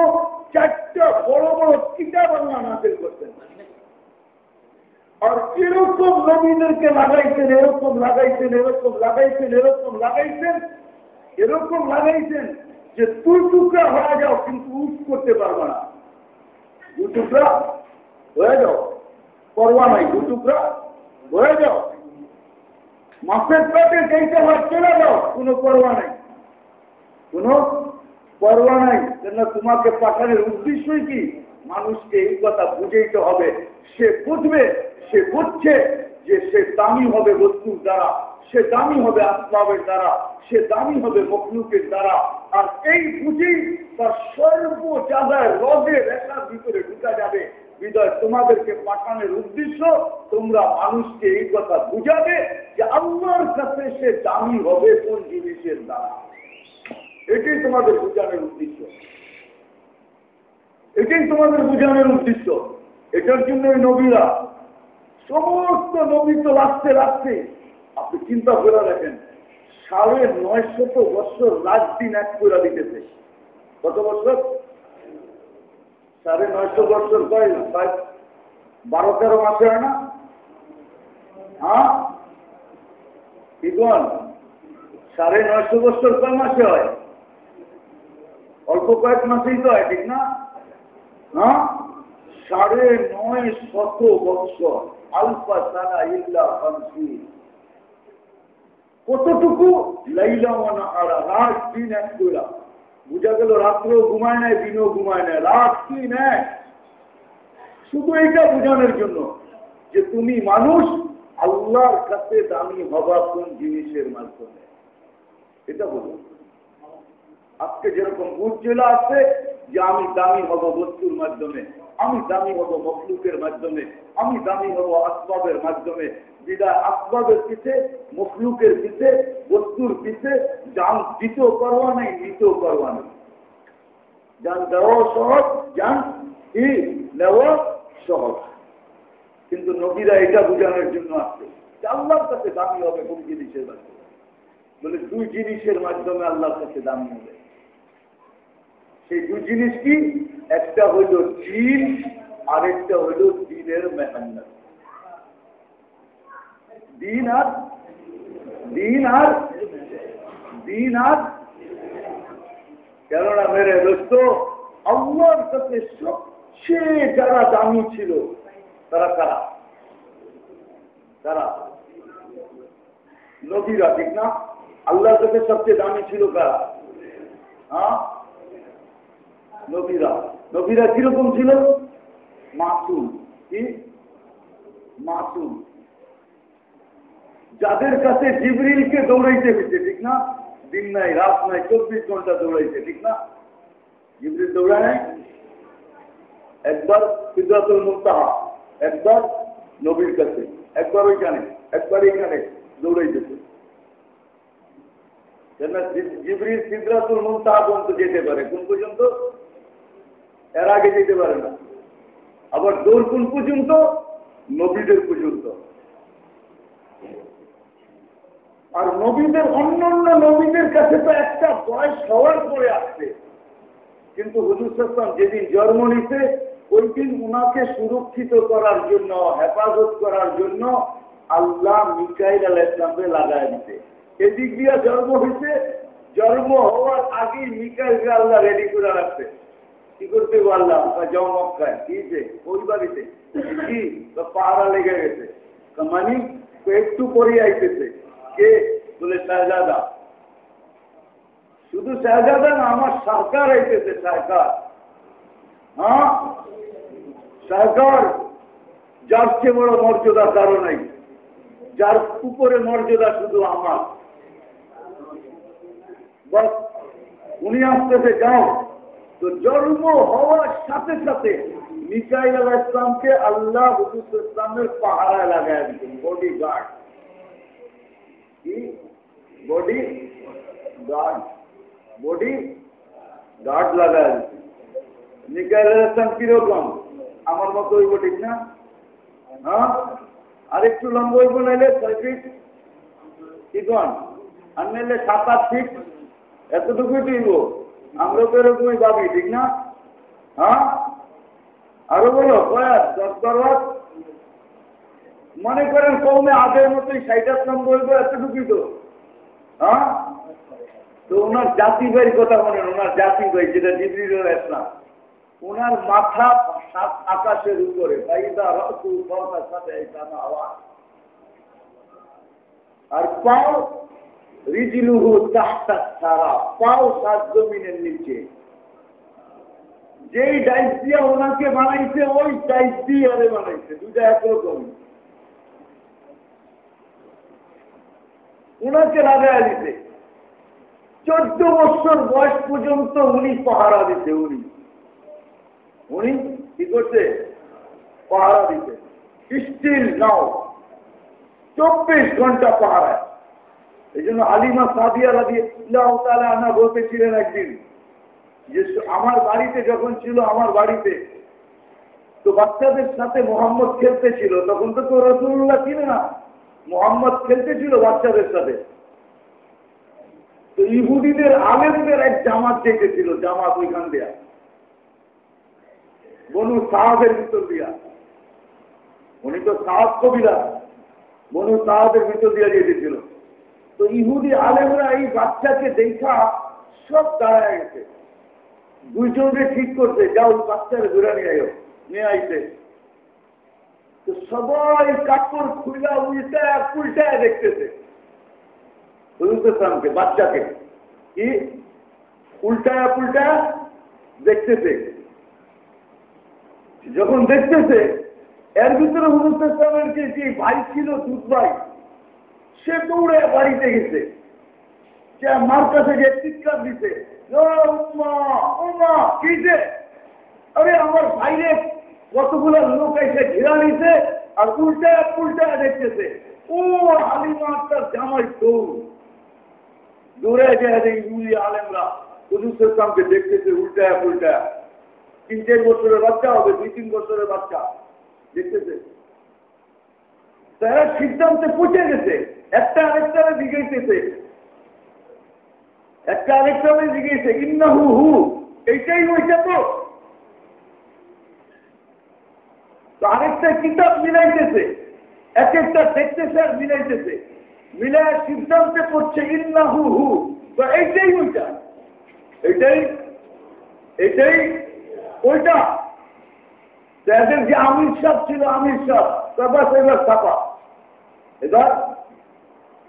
চারটা বড় বড় কিতাব আল্লাহ নাজেল করতেন। আর এরকম নবীদেরকে লাগাইছেন, এরকম লাগাইছেন এরকম লাগাইছেন এরকম লাগাইছেন এরকম লাগাইছেন যে তুই টুকরা হয়ে যাও, কিন্তু উঠ করতে পারবে না। দু টুকরা হয়ে যাও, পরোয়া নাই দু টুকরা হয়ে যাও। মাছের পেটে যেতে হয় চলে যাও কোনো পরোয়া নাই। কোনো পরোয়া নাই। কেন তোমাকে পাঠানোর উদ্দেশ্যই কি? মানুষকে এই কথা বুঝেইতে হবে। সে বুঝবে, সে বুঝছে যে সে দামি হবে বস্তুর দ্বারা, সে দামি হবে আসবাবের দ্বারা, সে দামি হবে মখলুকের দ্বারা। আর এই বুঝেই তার সর্ব জায়গায় রদে রেখার ভিতরে ঢুকা যাবে। বিদয় তোমাদেরকে পাঠানোর উদ্দেশ্য, তোমরা মানুষকে এই কথা বুঝাবে যে আল্লাহর কাছে সে দামি হবে কোন জিনিসের দ্বারা। এটাই তোমাদের বুঝানোর উদ্দেশ্য। এটাই তোমাদের বুঝানোর উদ্দেশ্য। এটার জন্য নবীরা সমস্ত নবী তো লাগতে লাগতে আপনি চিন্তা করে দেখেন, সাড়ে নয় শত বছর লাখ দিন এক করে দিতেছে। কত বছর? সাড়ে নয়শো বছর কয় প্রায় বারো তেরো মাসে হয় না? হ্যাঁ? সাড়ে নয়শো বছর কয় মাসে হয়? অল্প কয়েক মাসেই তো হয়, ঠিক না? হ্যাঁ? সাড়ে নয় শত বৎসর আলফা সানা ইল্লা হামসি কতটুকু? লাইলা হারা রাত দিন এক বুঝা গেল, রাত্রেও ঘুমায় নেয় দিনও ঘুমায় নেয় রাত দিন এক শুধু এইটা বোঝানোর জন্য যে তুমি মানুষ, আল্লাহর কাছে দামি হবা কোন জিনিসের মাধ্যমে। এটা বলো। আজকে যেরকম চলে আসছে যে আমি দামি হব বস্তুর মাধ্যমে, আমি দামি হব মখলুকের মাধ্যমে, আমি দামি হব আসবাবের মাধ্যমে, বিদায় আসবাবের পিছে, মখলুকের পিছে, বস্তুর পিছে যান দিতেও করবা নেই নিতেও করবা নেই। যান দেওয়াও সহজ যান কি নেওয়া সহজ। কিন্তু নবীরা এটা বোঝানোর জন্য আসছে। আল্লাহর কাছে দামি হবে কোন জিনিসের মাধ্যমে। বলে দুই জিনিসের মাধ্যমে আল্লাহর কাছে দামি হবে। সেই দুই জিনিস কি? একটা হইল দিন আরেকটা হইল দিনের মেহান্নত। দিন আর দিন আর দিন আর কেননা মেরে দোস্ত, আল্লাহর কাছে সবচেয়ে যারা দামি ছিল, তারা কারা? তারা নবীরা, ঠিক না? আল্লাহর কাছে সবচেয়ে দামি ছিল কারা? হ্যাঁ? নবীরা। নবীরা কীরকম ছিল? মাসুম। কি? মাসুম। যাদের কাছে জিবরিলকে দৌড়াইতে হয়েছে ঠিক না? দিন নাই, রাত নাই, চব্বিশ ঘণ্টা দৌড়াইছে, ঠিক না? জিবরিল দৌড়ায় নাই? একবার সিদ্ধাতুল মুক্তাহা একবার নবীর কাছে, একবার ওইখানে, একবার এখানে দৌড়াইতেছে। জিবরিল সিদ্ধাতুল মুক্তাহা পর্যন্ত যেতে পারে? কোন পর্যন্ত? এর আগে যেতে পারে না। আবার দৌড় কোন পর্যন্ত? নবীদের পর্যন্ত। আর নবীদের অন্য অন্য নবীদের কাছে তো একটা বয়স হওয়ার পরে আসছে। কিন্তু হুজুর সাল্লাম যেদিন জন্ম নিতে ওই দিন উনাকে সুরক্ষিত করার জন্য, হেফাজত করার জন্য আল্লাহ মিকাইল আল ইসলামকে লাগাই দিতে এদিক দিয়া জন্ম হয়েছে জন্ম হওয়ার আগেই মিকাইলকে আল্লাহ রেডি করে রাখছে। কি করতে পারলাম যাও মক্কায়। কিছে ওই বাড়িতে। কি? পাহারা লেগে গেছে। মানে একটু পরে আইতেছে। কে? বলে শাহজাদা। শুধু শাহজাদা না, আমার সরকার আইতেছে সরকার। হ্যাঁ? সরকার, যার চেয়ে বড় মর্যাদা কারও নাই। যার উপরে মর্যাদা শুধু আমার। উনি আসতেছে যাও তো জন্ম হওয়ার সাথে সাথে মিকাইল আল ইসলামকে আল্লাহ হুজুর ইসলামের পাহারায় লাগাই দিতেন body guard body guard body guard আল ইসলাম কীরকম আমার মতো হইব ঠিক না হ্যাঁ আরেকটু লম্ব হইব নাইলে ছয় ফিট কন আর নাইলে সাত আট ফিট এতটুকুই দিব আমরা তো এরকমই ভাবি ঠিক না হ্যাঁ আরও বলো কয়ার দশ বারো মনে করেন কৌমে আগের মতোই ষাটার নম্বর এতটুকুই তো তো ওনার জাতি ভাইয়ের কথা বলেন ওনার জাতি ভাই যেটা জিবরিল ইসলাম। ওনার মাথা সাত আকাশের উপরে আর পাও রিজিলুহু তাহতা সারা, পাও সাত জমিনের নিচে। যেই ডাইস দিয়া ওনাকে বানাইছে, ওই ডাইস দিয়ে বানাইছে দুটা একরকম ওনাকে লাগাই দিতে চোদ্দ বছর বয়স পর্যন্ত উনি পাহারা দিতে উনি। উনি কি করছে? পাহারা দিতে স্টিল নাও। চব্বিশ ঘণ্টা পাহারায় এই জন্য আলিমা সাদিয়া রাজি আনা বলতেছিলেন একদিন যে, আমার বাড়িতে যখন ছিল আমার বাড়িতে, তো বাচ্চাদের সাথে মোহাম্মদ খেলতে ছিল তখন তো কেউ রসুল্লাহ ছিল না। মোহাম্মদ খেলতে ছিল বাচ্চাদের সাথে। তো ইহুদিদের আলেমদের এক জামাত দেখেছিল জামাত ওইখান দেয়া। বনু সাহাবের ভিতর দিয়া। উনি তো সাহাব কবিরা। বনু সাহাবের ভিতর দিয়া যেতেছিল তো ইহুদি আলেমরা এই বাচ্চাকে দেখা সব দাঁড়ায় গেছে। দুইজনকে ঠিক করছে, যাও বাচ্চারে ঘুরে নিয়ে আয়ো, নিয়ে আইতে। সবাই কাপড় খুলা উল্টা উল্টায় দেখতেছে। হুজুরকে বাচ্চাকে। কি? উল্টায়া পুল্টা দেখতেছে। যখন দেখতেছে, এর ভিতরে হুজুর ইসলামের যে ভাই ছিল, দুধ ভাই, সে দৌড়ে বাড়িতে গেছে। সে মার কাছে গিয়ে চিৎকার দিতে কিছে আরে আমার ভাইরে কতগুলো লোক এসে ঘেরা নিছে আর উল্টা উল্টা দেখতেছে। ও হালিমা তার জামাই দৌড় দৌড়ে যায় ইউলি আলেমরা হুজুর ইসলামকে দেখতেছে উল্টা উল্টা তিন চার বছরের বাচ্চা হবে, দুই তিন বছরের বাচ্চা। দেখতেছে। তারা সিদ্ধান্তে পৌঁছে গেছে। একটা আরেকটারে জিগাইতেছে। একটা আরেকটারে জিগেছে ইন্না হু। হু এইটাই হয়েছে তো। আরেকটা কিতাব মিলাইতেছে। এক একটা দেখতেছে আর মিলাইতেছে। মিলায় সিদ্ধান্তে পড়ছে ইন্না হু। হু তো এইটাই ওইটা। এটাই এটাই ওইটা। তাদের যে আমির সাহ ছিল আমির সাহ। তারপর এবার ছাপা এবার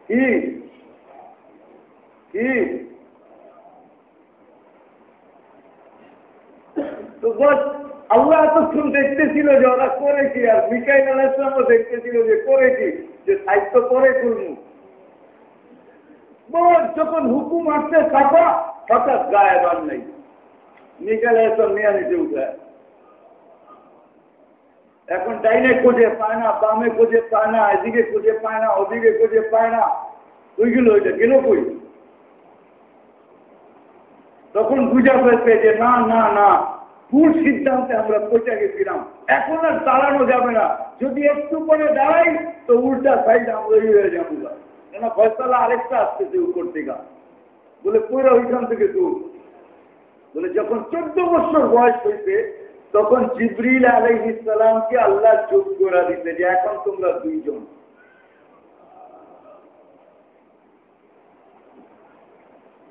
কি? তো আল্লাহ এতক্ষণ দেখতেছিল যে ওরা করে কি আর মিকাইল আলাইসলামও দেখতেছিল যে করে কি যে সাহিত্য করে করব। যখন হুকুম আসছে ছাপা হঠাৎ গায়ে বান নেই। মিকাইল আলাইসলাম নিয়ে নিতে উঠায় এখন ডাইনে খুঁজে পায় না, বামে খুঁজে পায় না, এদিকে খুঁজে পায় না, ওদিকে খুঁজে পায় না। ওইগুলো ওইটা গেল কই? তখন বুঝা পেয়েছে যে না না না ভুল সিদ্ধান্তে আমরা পৌঁছে গেছিলাম। এখন আর দাঁড়ানো যাবে না। যদি একটু পরে দাঁড়াই, তো উল্টা সাইড আমরা হয়ে যাব। কেন ফয়সালা আরেকটা আসতেছে উপর থেকে বলে পুরো ওইখান থেকে দূর। বলে, যখন চোদ্দ বছর বয়স হয়েছে তখন জিবরিল আলহ ইসলামকে আল্লাহ যোগ করে দিতে যে এখন তোমরা দুইজন।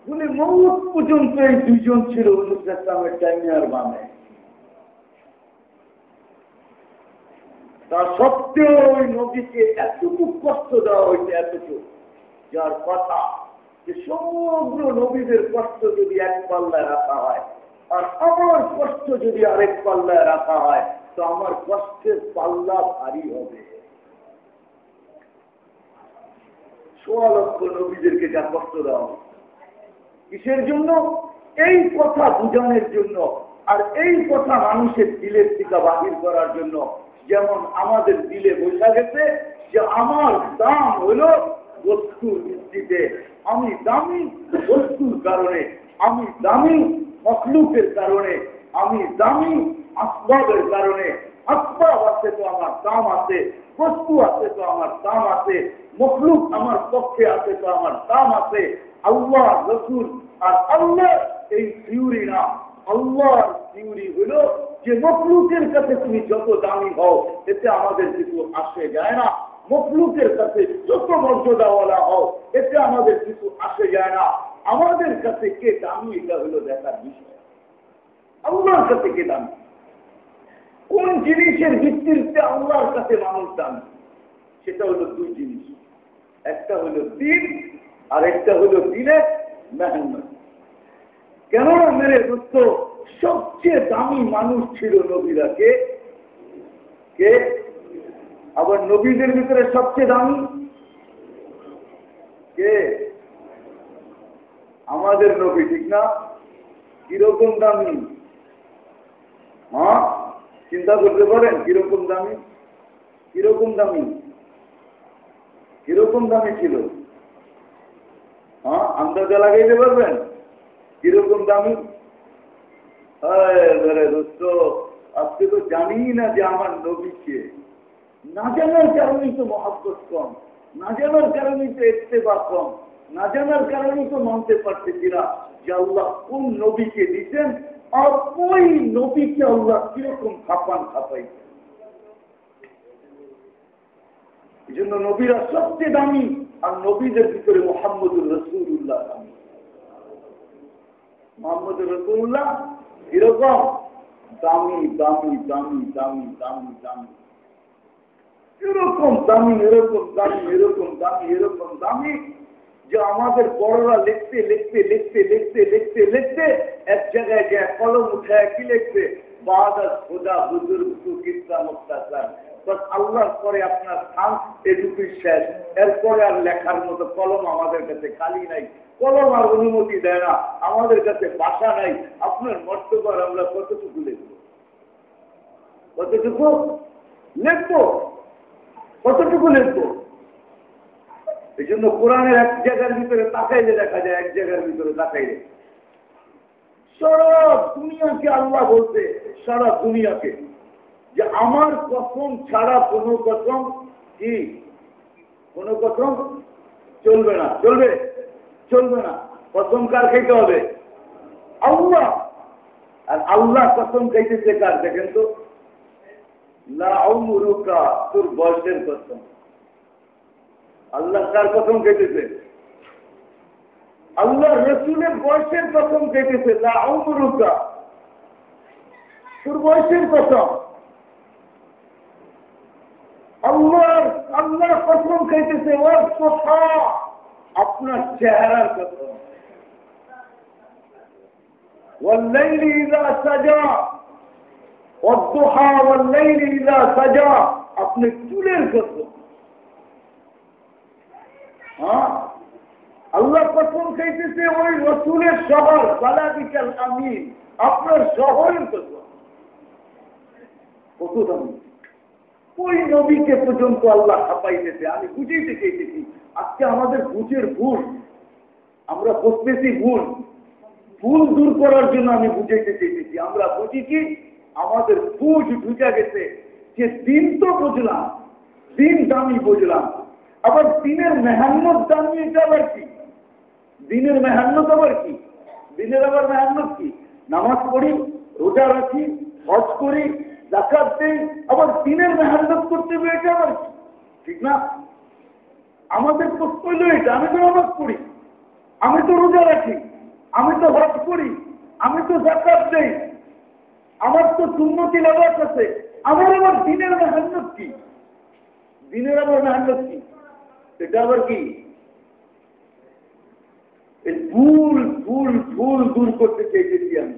বলে মৌত পর্যন্ত এই দুইজন ছিল ইসলামের টাইমে আর বামে। তা সত্ত্বেও ওই নদীকে এতটুকু কষ্ট দেওয়া হয়েছে, এতটুকু। যার কথা যে সমগ্র নবীদের কষ্ট যদি এক পাল্লায় রাখা হয়, আর আমার কষ্ট যদি আরেক পাল্লায় রাখা হয়, তো আমার কষ্টের পাল্লা ভারী হবে। সোয়া লক্ষ নবীদেরকে যা কষ্ট দেওয়া কিসের জন্য? এই কথা বুঝানোর জন্য। আর এই কথা মানুষের দিলের টিকা বাহির করার জন্য। যেমন আমাদের দিলে বোঝা গেছে যে আমার দাম হল বস্তুর ভিত্তিতে। আমি দামি বস্তুর কারণে, আমি দামি মখলুকের কারণে, আমি দামি আসবাবের কারণে। আসবাব আছে তো আমার দাম আছে, বস্তু আছে তো আমার দাম আছে, মখলুক আমার পক্ষে আছে তো আমার দাম আছে। আল্লাহ, রসুল আর আল্লাহ, এই থিউরি না। আল্লাহর থিউরি হল যে মখলুকের কাছে তুমি যত দামি হও, এতে আমাদের কিছু আসে যায় না। মকলুকের কাছে যত মর্যাদাওয়ালা হও, এতে আমাদের কিছু আসে যায় না। আমাদের কাছে কে দামি, এটা হলো দেখার বিষয়। আল্লাহর কাছে কে দামি? কোন জিনিসের ভিত্তিতে আল্লাহর কাছে মানুষ দামি? সেটা হলো দুই জিনিস। একটা হলো দিন আর একটা হলো দিনের মেহনত। কেননা মেরে দোস্ত সবচেয়ে দামি মানুষ ছিল নবীরা। কে? কে? আবার নবীদের ভিতরে সবচেয়ে দামি? কে? আমাদের নবী, ঠিক না? কীরকম দামি? হ্যাঁ? চিন্তা করতে পারেন, কীরকম দামি? কীরকম দামি? কীরকম দামি ছিল? হ্যাঁ আন্দাজা লাগাইতে পারবেন? কীরকম দামি? দোস্ত, আজকে তো জানি না যে আমার নবীকে না জানার কারণেই তো মহাব্বত কম, না জানার কারণেই তো এত্তেবা কম, না জানার কারণেই তো মানতে পারতেছি না যে আল্লাহ কোন নবীকে দিতেন আর ওই নবীকে আল্লাহ কীরকম খাপান খাপাইতেন এই জন্য নবীরা সবচেয়ে দামি আর নবীদের ভিতরে মোহাম্মদুর রসুল্লাহ মোহাম্মদ রসুল্লাহ এরকম দামি দামি দামি দামি দামি দামি। এরকম দামি এরকম দামি এরকম দামি এরকম দামি যে আমাদের বড়রা লিখতে লিখতে লিখতে লিখতে লিখতে লিখতে এক জায়গায় গিয়ে কলম উঠায় কি লিখতে বাহাদার খোদা, বুজুর্গ মুক্তাচার বাস আল্লাহর পরে আপনার স্থান এটুকুই শেষ। এরপরে আর লেখার মতো কলম আমাদের কাছে খালি নাই। কলম আর অনুমতি দেয় না। আমাদের কাছে বাসা নাই। আপনার মর্তবার আমরা কতটুকু লিখব? কতটুকু? লিখব। কতটুকু লিখব? এই জন্য কোরআনের এক জায়গার ভিতরে তাকাইলে দেখা যায়, এক জায়গার ভিতরে তাকাইলে। সারা দুনিয়াকে আল্লাহ বলতে সারা দুনিয়াকে। যে আমার কসম ছাড়া কোনো কসম কি? কোনো কসম? চলবে না, চলবে চলবে না। কসম কার খাইতে হবে? আল্লাহ। আর আল্লাহ কসম খাইতেছে কার? দেখেন তো। লাউমুরুকা তোর বয়সের কসম। আল্লাহ কার কসম খাইতেছে? আল্লাহ রসুলের বয়সের কসম খাইতেছে। লাউমুরুকা তোর বয়সের কসম। আল্লাহর আল্লাহ কসম খাইতেছে ওর সোফা আপনার চেহারার কসম والليل إذا سجى والضحى والليل إذا سجى আপনি চুলের কসম হ্যাঁ আল্লাহ কসম খাইতেছে ওই রসুলের শহর বালাবিকাল আমিন আপনার শহরের কসম কত দামি ওই নবীকে পর্যন্ত আল্লাহ খাপাইতেছে আমি বুঝেইতে চাইতেছি আজকে আমাদের বুঝের ভুল। আমরা বসতেছি ভুল। ভুল দূর করার জন্য আমি বুঝাইতে চাইতেছি আমরা বুঝি কি? আমাদের বুঝ ঢুকে গেছে। যে দিন তো বুঝলাম, দিন দামি বুঝলাম। আবার দিনের মেহান্নত দামি এটা আবার কি? দিনের মেহান্নত আবার কি? দিনের আবার মেহান্নত কি? নামাজ পড়ি, রোজা রাখি, হজ করি জাকাত দেই, আবার দিনের মেহান্নত করতে হবে, এটা আবার কি? ঠিক না? আমাদের প্রশ্ন হইল এটা, আমি তো নামাজ পড়ি, আমি তো রোজা রাখি, আমি তো হজ করি, আমি তো জাকাত দেই, আমার তো সুন্নতি লাগাত আছে, আমার আবার দিনের মেহান্নত কি? দিনের আবার মেহান্নত কি? এটা আবার কি? ভুল ভুল ভুল দূর করতে চেয়েছি আমি।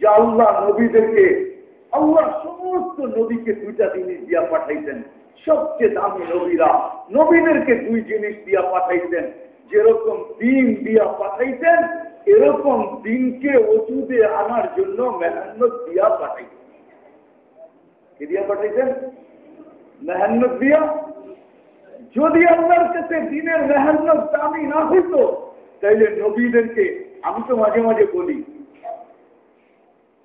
যে আল্লাহ নবীদেরকে আল্লাহ সমস্ত নবীকে দুইটা জিনিস দিয়া পাঠাইতেন সবচেয়ে দামি নবীরা নবীদেরকে দুই জিনিস দিয়া পাঠাইতেন যেরকম দিন দিয়া পাঠাইতেন এরকম দিনকে ওষুধে আনার জন্য মেহান্নত দিয়া পাঠাইতেন কি দিয়া পাঠাইতেন মেহান্নত দিয়া? যদি আল্লাহর কাছে দিনের মেহান্নত দামি না হইতো, তাইলে নবীদেরকে, আমি তো মাঝে মাঝে বলি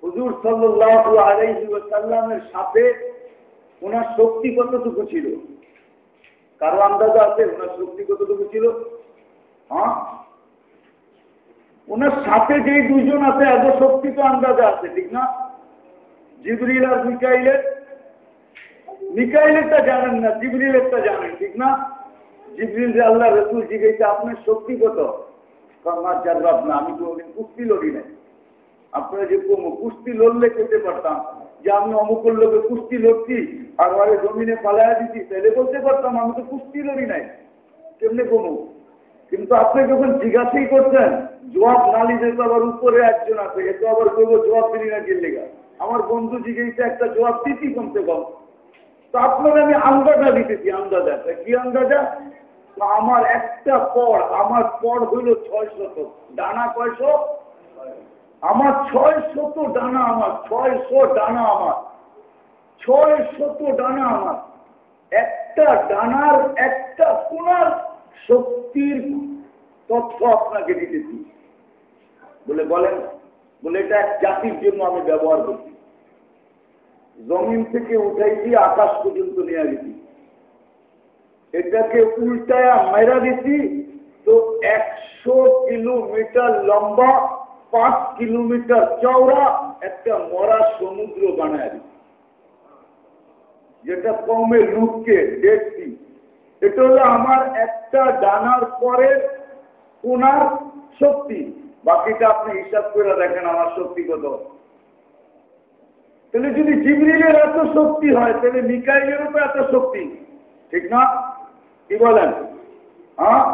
হুজুর সাল্লাহ আলাইহি সাল্লামের সাথে ওনার শক্তি কতটুকু ছিল? কারও আন্দাজ আছে ওনার শক্তি কতটুকু ছিল? হ্যাঁ? ওনার সাথে যে দুজন আছে এত শক্তি তো আন্দাজে আছে, ঠিক না? জিবরিল আর মিকাইলের? মিকাইলেরটা জানেন না, জিবরিলেরটা জানেন, ঠিক না? জিবরিল আল্লাহ রসুল জিজ্ঞেস আপনার শক্তি কত? আমার জানবাব না, আমি কোনোদিন কুস্তি লড়ি নাই। আপনারা যে কমু, কুস্তি লড়লে করতে পারতাম। যে আমি অমুকর লোকে কুস্তি লড়ছি, আর ওরে জমিনে পালায়া দিচ্ছি তাহলে বলতে পারতাম, আমি তো কুস্তি লড়ি নাই। কেমনে কমু? কিন্তু আপনি যখন জিজ্ঞাসাই করছেন, জবাব না নিতে তো আবার উপরে একজন আছে, এ তো আবার কেউ জবাব দিলি না গেলে আমার বন্ধু জিজ্ঞেসে একটা জবাব দিতি কমতে কম। তো আপনার আমি আন্দাজা দিতেছি, আন্দাজা। কি আন্দাজা? আমার একটা পর, আমার পর হইল ছয় শত ডানা কয়শো আমার ছয় শত ডানা আমার ছয়শো ডানা আমার, ছয় শত ডানা আমার। একটা ডানার, একটা কোনার শক্তির তথ্য আপনাকে দিতেছি বলে বলেন, বলে এটা এক জাতির জন্য আমি ব্যবহার করছি। জমিন থেকে উঠাই দিয়ে আকাশ পর্যন্ত নিয়ে গেছি এটাকে উল্টায়া মেরা দিছি, তো একশো কিলোমিটার লম্বা পাঁচ কিলোমিটার চওড়া একটা মরা সমুদ্র বানায় দিছি যেটা কমে লুটকে দেখছি এটা হলো আমার একটা ডানার পরে কোনার শক্তি। বাকিটা আপনি হিসাব করে দেখেন আমার শক্তি কত। তাহলে যদি জিবরিলের এত শক্তি হয়, তাহলে মিকাইলেরও তো এত শক্তি, ঠিক না? কি বলেন? হ্যাঁ?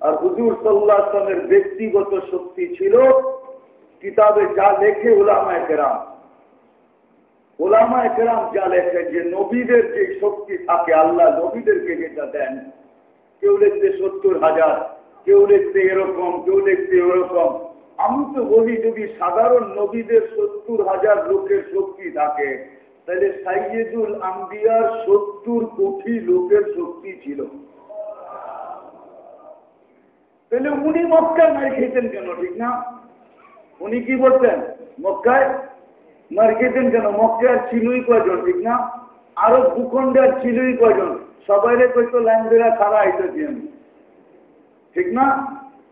আর হুজুর সাল্লাহামের ব্যক্তিগত শক্তি ছিল কিতাবে যা লেখে ওলামায় কেরাম। ওলামায় কেরাম যা লেখে যে নবীদের যে শক্তি থাকে, আল্লাহ নবীদেরকে যেটা দেন, কেউ লিখতে সত্তর হাজার, কেউ লিখতে এরকম, কেউ লিখতে ওরকম। আমি তো বলি, যদি সাধারণ নবীদের সত্তর হাজার লোকের শক্তি থাকে, তাহলে সাইয়েদুল আম্বিয়ার সত্তর কোটি লোকের শক্তি ছিল। তাহলে উনি মক্কায় মার খেতেন কেন, ঠিক না? উনি কি বলতেন মক্কায় মার খেতেন কেন? মক্কায় আর ছিলই কয়জন, ঠিক না? আরও ভূখণ্ডে আর ছিলই কয়জন? সবাইরে কইতো, লাইন বেড়া খারা আইতেছি আমি। ঠিক না?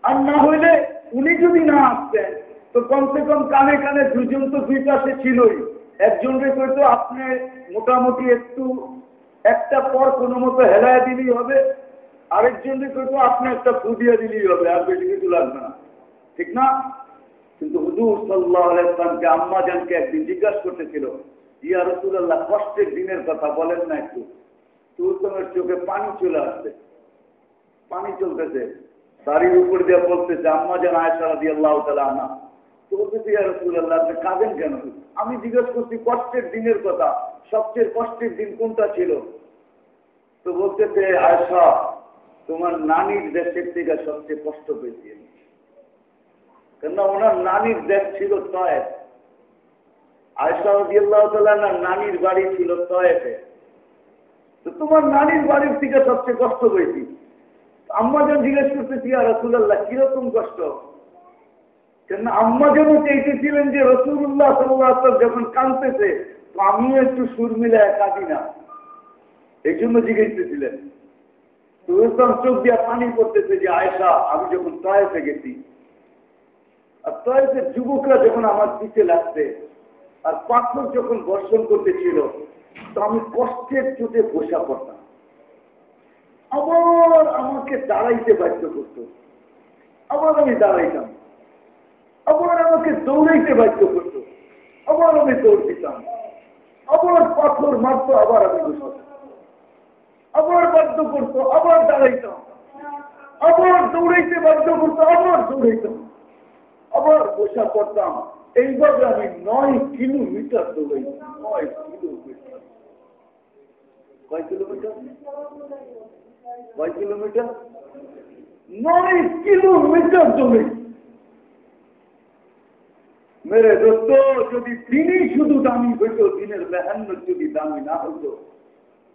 আর না হইলে উনি যদি না আসতেন, তো কমসে কম কানে কানে দুজন তো দুই পাশে ছিলই একজনকে কইতো, আপনি মোটামুটি একটু, একটা পর কোনো মতো হেলায় দিলেই হবে। আরেকজনকে কইতো, আপনি একটা ফুটিয়া দিলেই হবে, আর বেশি কিছু লাগবে না। ঠিক না? কিন্তু হুজুর সাল্লাহামকে আম্মা জানকে একদিন জিজ্ঞাসা করতেছিল, ইয়া রসুল্লাহ কষ্টের দিনের কথা বলেন না একটু। তুই চোখে পানি চলে আসছে। পানি চলতেছে। দাড়ির উপর দিয়ে বলতেছে, আম্মা যেন আয়সারা দিয়ে আল্লাহ তালা আনা তো বলতেছে, ইয়া রসুল্লাহ আপনি কাঁদেন কেন? আমি জিজ্ঞেস করছি, কষ্টের দিনের কথা, সবচেয়ে কষ্টের দিন কোনটা ছিল? তো বলতেছে আয়সা তোমার নানির দেশের থেকে সবচেয়ে কষ্ট পেয়েছি। কেননা ওনার নানির দেশ ছিল তয়েফ আয়সা নানির বাড়ি ছিল তয়েফে তো তোমার নানির বাড়ির থেকে সবচেয়ে কষ্ট পেয়েছি আম্মা যেন জিজ্ঞেস করতেছি আর রসুল্লাহ কীরকম কষ্ট? কেননা আম্মা যেন চেয়েছিলেন যে রসুল্লাহ সাল্লাহ যখন কাঁদতেছে, তো আমিও একটু সুর মিলে কাঁদি না। এই জন্য জিজ্ঞেসছিলেন তো চোখ দিয়া পানি পড়তেছে যে আয়সা আমি যখন তয়েফে গেছি আর তয়েফের যুবকরা যখন আমার পিছে লাগছে, আর পাথর যখন বর্ষণ করতেছিল, তো আমি কষ্টের চোটে বসা পড়তাম। আবার আমাকে দাঁড়াইতে বাধ্য করত। আবার আমি দাঁড়াইতাম। আবার আমাকে দৌড়াইতে বাধ্য করত। আবার আমি দৌড় দিতাম। আবার পাথর মারতো, আবার আমি বসতাম আবার বাধ্য করতো, আবার দাঁড়াইতাম। আবার দৌড়াইতে বাধ্য করতো, আবার দৌড়াইতাম। আবার বসা করতাম এইভাবে আমি নয় কিলোমিটার দৌড়াইতাম নয় কয় কিলোমিটার? কয় কিলোমিটার? নয় কিলোমিটার দৌড়াই। মেরে দোস্ত, যদি দিনই শুধু দামি হইত, দিনের মেহান্ন যদি দামি না হইতো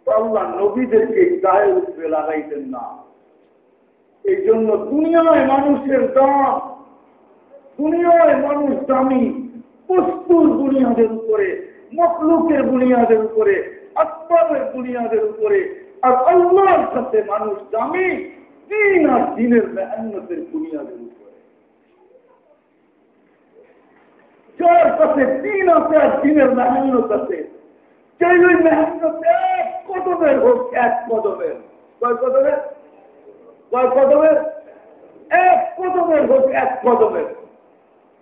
আল্লাহ নবীদেরকে গায়ে উঠবে লাগাইতেন না। এই জন্য দুনিয়ায় মানুষের দাম দুনিয়ায় মানুষ দামি বস্তুর বুনিয়াদের উপরে মকলুকের বুনিয়াদের উপরে আসবাবের বুনিয়াদের উপরে, আর আল্লাহর সাথে মানুষ দামি, দিন আর দিনের মেহান্নতের বুনিয়াদের উপরে। যার কাছে দিন আছে আর দিনের মেহান্নত আছে সেই ওই মেহান্নত এক কদমের হোক, এক কদমের। কয় কদমের? কয় কদমের? এক কদমের হোক, এক কদমের।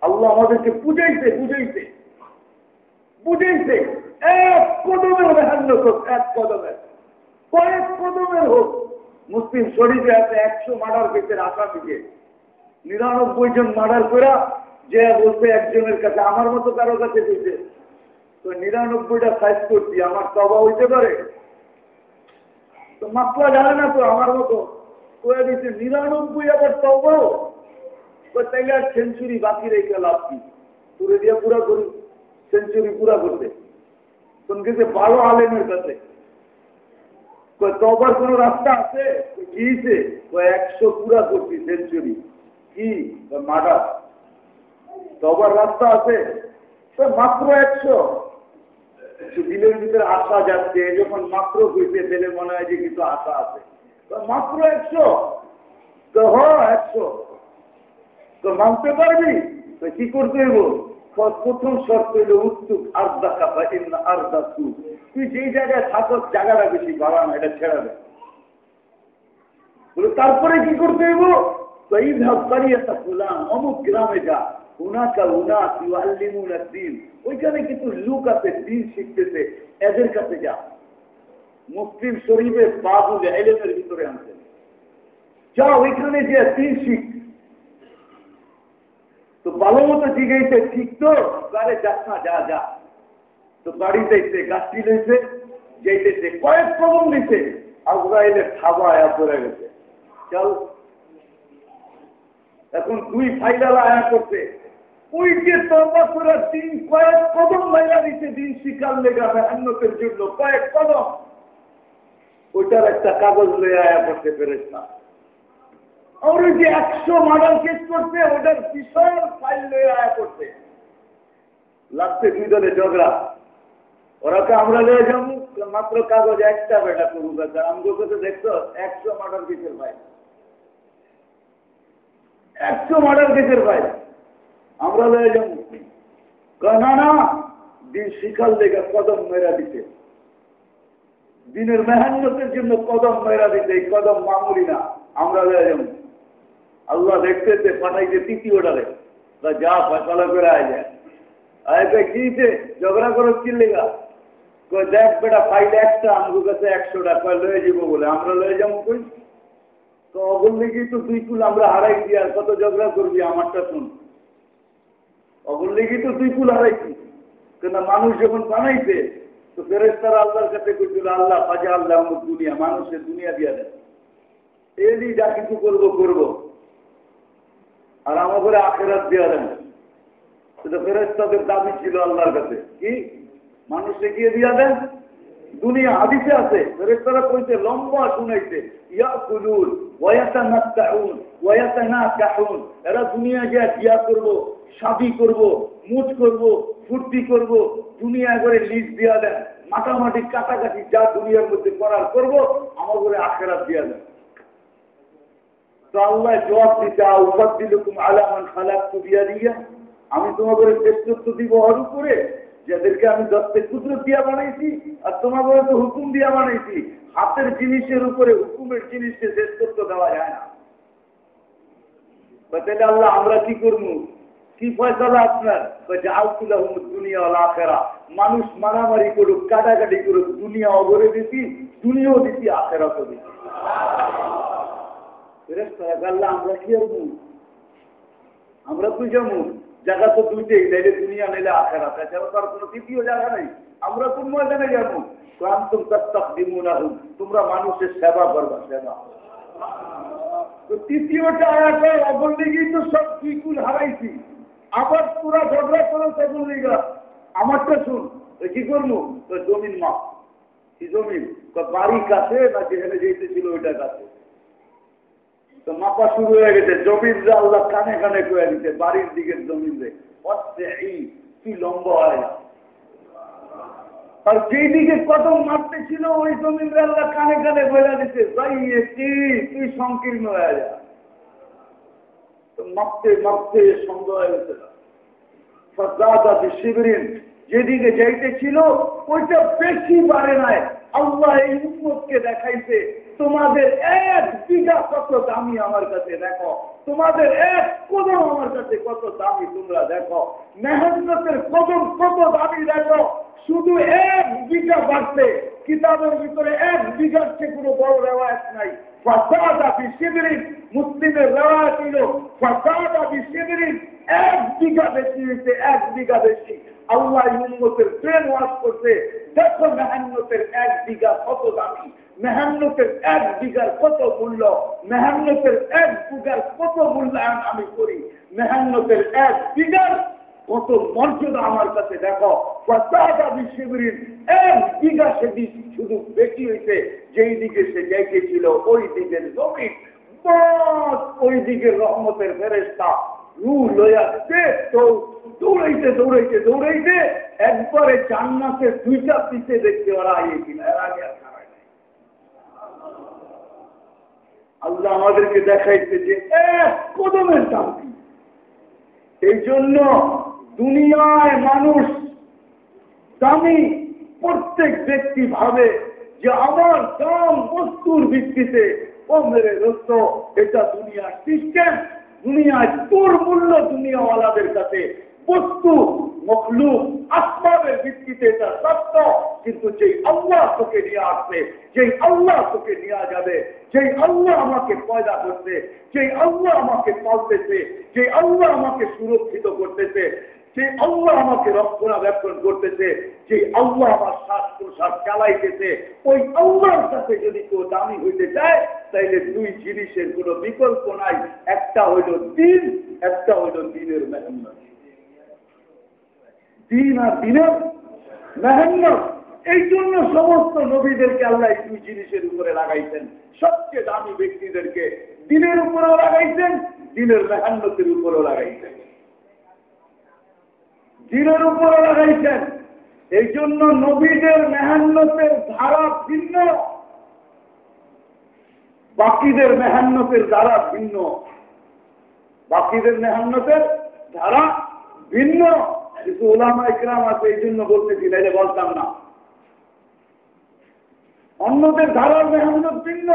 আল্লাহ আমাদেরকে বুঝাইছে বুঝাইছে। বুঝাইছে, এক কদমের মেহান্ন হোক, এক কদমের কয়েক কদমের হোক, মুসলিম শরীফে আছে একশো মার্ডার কেসের আসামিকে। নিরানব্বই জন মার্ডার করা যে বলছে একজনের কাছে, আমার মতো কারও কাছে দিয়েছে। তো নিরানব্বইটা সাইজ করছি, আমার তবা হইতে পারে? তো মাত্রা জানে না তো আমার মতো। কয়ে দিচ্ছে নিরানব্বই আবার তবাও? সেঞ্চুরি বাকি রেখে লাভ কি? তুলে দিয়ে পুরা করি সেঞ্চুরি পুরা করতে। কোন কিছু ভালো আলেমের কাছে। তবার কোন রাস্তা আছে? কিছে একশো পুরা করছি সেঞ্চুরি কি? মার্ডার। তবার রাস্তা আছে? মাত্র একশো। দিলের ভিতরে আশা যাচ্ছে, যখন মাত্র হইতে দিলে মনে হয় যে কিছু আশা আছে। মাত্র একশো? তো হ, একশো। তো মানতে পারবি? তো কি করতে হইব? প্রথম শর্ত হইল উত্তুক, আর্দা কাপা ইন্না আর্দা তু তুই যেই জায়গায় থাকস, জায়গাটা বেশি বাড়া না এটা ছেড়া দে। তারপরে কি করতে হইব? তো এই ভাব একটা ফুলান, অমুক গ্রামে যা। উনাকা উনা তুয়াল্লিমুনা দিন ওইখানে কিন্তু লুক আছে দিন শিখতেছে, এদের কাছে যা। মুসলিম শরীফের বাবু এলেমের ভিতরে আনছেন যা, ওইখানে যে দিন শিখ তো ভালো মতো জিগাইতে ঠিক তো? তাহলে যাস না, যা যা। তো বাড়ি যাইতে, গাছটি লইছে, যাইতেছে, কয়েক কদম দিতে আজরাইলের থাবা আয়া পড়ে গেছে। চল এখন দুই ফাইলাল আয়া করছে। ওই যে তর্বা করার দিন, কয়েক কদম মাইলা দিতে দিন শিকার লেগা মেহান্নতের জন্য কয়েক কদম। ওইটার একটা কাগজ লয়ে আয়া করতে পেরেছ না ওই যে একশো মডেল কেস করছে ওটার বিশাল ফাইল লয়ে আয়া করছে। লাগছে দুই দলে ঝগড়া। ওরা তো আমরা লয়ে যাব, মাত্র কাগজ একটা বেটা করুক আমগো তো দেখছ, একশো মডেল কেসের ফাইল একশো মডেল কেসের ফাইল আমরা লয়ে যাব। না না, দিন শিখাল লেগে কদম মেরা দিতে। দিনের মেহান্নতের জন্য কদম মেরা দিতে কদম মামুলি না। আমরা লয়ে যাব। আল্লাহ দেখতে পাঠাইছে তৃতীয়টারে যা ফসলা করে আয় যায় আয় কিছে ঝগড়া করো, কি লেগা? দেখ বেটা পাইলে একটা আমার কাছে একশো টাকা লয়ে যাব বলে। আমরা লয়ে যাব কই? তো অবল্লি তো দুই কুল আমরা হারাইছি আর কত ঝগড়া করবি আমারটা শুন। অবল্লিগি তো দুই কুল হারাইছি। কেন মানুষ যখন বানাইছে, তো ফেরেস তারা আল্লাহর কাছে করছিল আল্লাহ পাজা আল্লাহ আমার দুনিয়া মানুষের দুনিয়া দিয়া দেয় এলি যা কিছু করব করব। আর আমার আখেরাত দেওয়া দেন। সেটা ফেরেস তাদের দাবি ছিল আল্লাহর কাছে। কি? মানুষ গিয়ে দিয়া দেন? দুনিয়া হাদিসে আছে ফেরেস্তারা কইতে লম্বা শুনাইছে, ইয়া কাহুন এরা দুনিয়া গিয়া বিয়া করব, শাদি করব, মুজ করব, ফুর্তি করব, দুনিয়া করে লিজ দিয়া দেন। মাটামাটি কাটাকাটি যা দুনিয়ার মধ্যে করার করব আমার করে আখেরাত দিয়া দেন। তো আল্লাহ জবাব দিতে উপাদ দিল তুমি আলামান খালাক তো দিয়া আমি করে শ্রেষ্ঠত্ব দিব ওর উপরে, যাদেরকে আমি দশতে কুদরত দিয়া বানাইছি আর বলে তো হুকুম দিয়া বানাইছি। হাতের জিনিসের উপরে হুকুমের জিনিসকে শ্রেষ্ঠত্ব দেওয়া যায় না। তাহলে আল্লাহ, আমরা কি করব? কি ফয়সলা আপনার? দুনিয়া মানুষ মারামারি করুক, কাটাকাটি করুক, দুনিয়া অগরে দিতি দুনিয়াও দিতি আখেরা তো আমরা কি আমরা তুই যেমন জায়গা তো দুইটাই নাইলে দুনিয়া নাইলে আখেরা তাছাড়া তার কোনো তৃতীয় জায়গা নেই। আমরা কোন ময়দানে যাব? হুক তোমরা মানুষের সেবা করবা, সেবা। তৃতীয়টা তো আমারটা শুন কি করব? তো জমিন কি জমিন? বাড়ি কাছে না যেখানে ওইটা কাছে? তো মাপা শুরু হয়ে গেছে, জমিন রে আল্লাহ কানে কানে করে দিতে বাড়ির দিকের জমিন রে। লম্বা হয়। না আর যেই দিকে মারতে ছিল ওই জমিন আল্লাহ কানে কানে বলে দিতে তুই সংকীর্ণ হয়ে যা। মাপতে মাপতে সন্দেহ হয়ে যেদিকে যাইতে ছিল ওইটা বেশি বাড়ে নাই। আল্লাহ এই উন্মতকে দেখাইছে তোমাদের এক বিঘা কত দামি আমার কাছে দেখো। তোমাদের এক কদম আমার কাছে কত দামি তোমরা দেখো। মেহনতের কদম কত দামি দেখো। শুধু এক বিঘা বাড়তে কিতাবের ভিতরে এক বিঘার চেয়ে কোনো বড় রেওয়ায়ত নাই। মুসলিমের রেওয়ায়ত ছিল এক বিঘা বেশি হয়েছে এক বিঘা বেশি। আল্লাহ উন্মতের ট্রেন ওয়াশ করছে, দেখো মেহান্নতের এক বিঘা কত দামি। মেহান্নতের এক বিঘার কত মূল্য? মেহান্নতের এক বিঘার কত মূল্যায়ন আমি করি? মেহান্নতের এক বিঘার কত মর্যাদা আমার কাছে দেখো। শিবির এক বিঘা সেদিক শুধু বেশি হয়েছে যেই দিকে সে যাইতেছিল ওই দিকের জমি ওই দিকের রহমতের ফেরেস্তা রু লয়াতে তো দৌড়াইতে দৌড়াইতে দৌড়াইতে একবারে জান্নাতে দুইটা পিছে দেখতে ওরা আইয়ে কিনা এর আগে আর আল্লাহ আমাদেরকে দেখাইছে যে কদমের শান্তি এই জন্য দুনিয়ায় মানুষ দামি প্রত্যেক ব্যক্তি ভাবে যে আমার দাম বস্তুর ভিত্তিতে ও মেরে দোস্ত এটা দুনিয়ার সিস্টেম দুনিয়ায় তোর মূল্য দুনিয়াওয়ালাদের কাছে বস্তু, মখলুক, আসমানের ভিত্তিতে এটা সত্য। কিন্তু যেই আল্লাহ তোকে নিয়ে আসবে, যেই আল্লাহ তোকে নেওয়া যাবে, যেই আল্লাহ আমাকে পয়দা যেই আল্লাহ আমাকে পালতেছে, যেই আল্লাহ আমাকে সুরক্ষিত করতেছে যে আল্লাহ আমাকে রক্ষণাবেক্ষণ করতেছে যে আল্লাহ আমার শ্বাস প্রশ্বাস চালাইতেছে, ওই আল্লাহর সাথে যদি কেউ দামি হইতে চায়, তাইলে দুই জিনিসের কোন বিকল্প নাই। একটা হইল দিন, একটা হইল দিনের মেহনত। দিন আর দিনের মেহনত এই জন্য সমস্ত নবীদেরকে আল্লাহ দুই জিনিসের উপরে লাগাইছেন। সবচেয়ে দামি ব্যক্তিদেরকে দিনের উপরেও লাগাইছেন, দিনের মেহান্নতের উপরেও লাগাইছেন। দিনের উপরে লাগাইছেন। এই জন্য নবীদের মেহান্নতের ধারা ভিন্ন। বাকিদের মেহান্নতের ধারা ভিন্ন। বাকিদের মেহান্নতের ধারা ভিন্ন। কিছু ওলামা ইকরাম আছে, এই জন্য বলতেছি বলতাম না। অন্যদের ধারার ভিন্ন।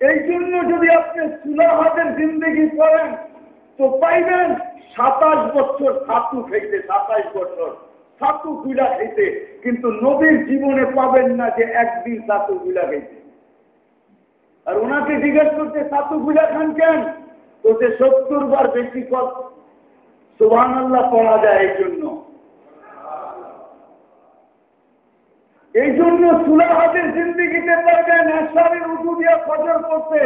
এই জন্য যদি আপনি জিন্দগি করেন তো পাইবেন সাতাশ বছর ছাতু সাতাশ বছর ছাতু গুলা কিন্তু জীবনে পাবেন না যে একদিন ছাতু গুলা খাইতে। আর ওনাকে জিজ্ঞেস করতে, ছাতু গুলা খান কেন? তো সে সত্তর বার বেশি সুবান আল্লাহ পড়া যায় এই জন্য। এই জন্য সুলাহাতের জিন্দিগিতে পাইবেন এসারের উঁচু দিয়া ফজর করতে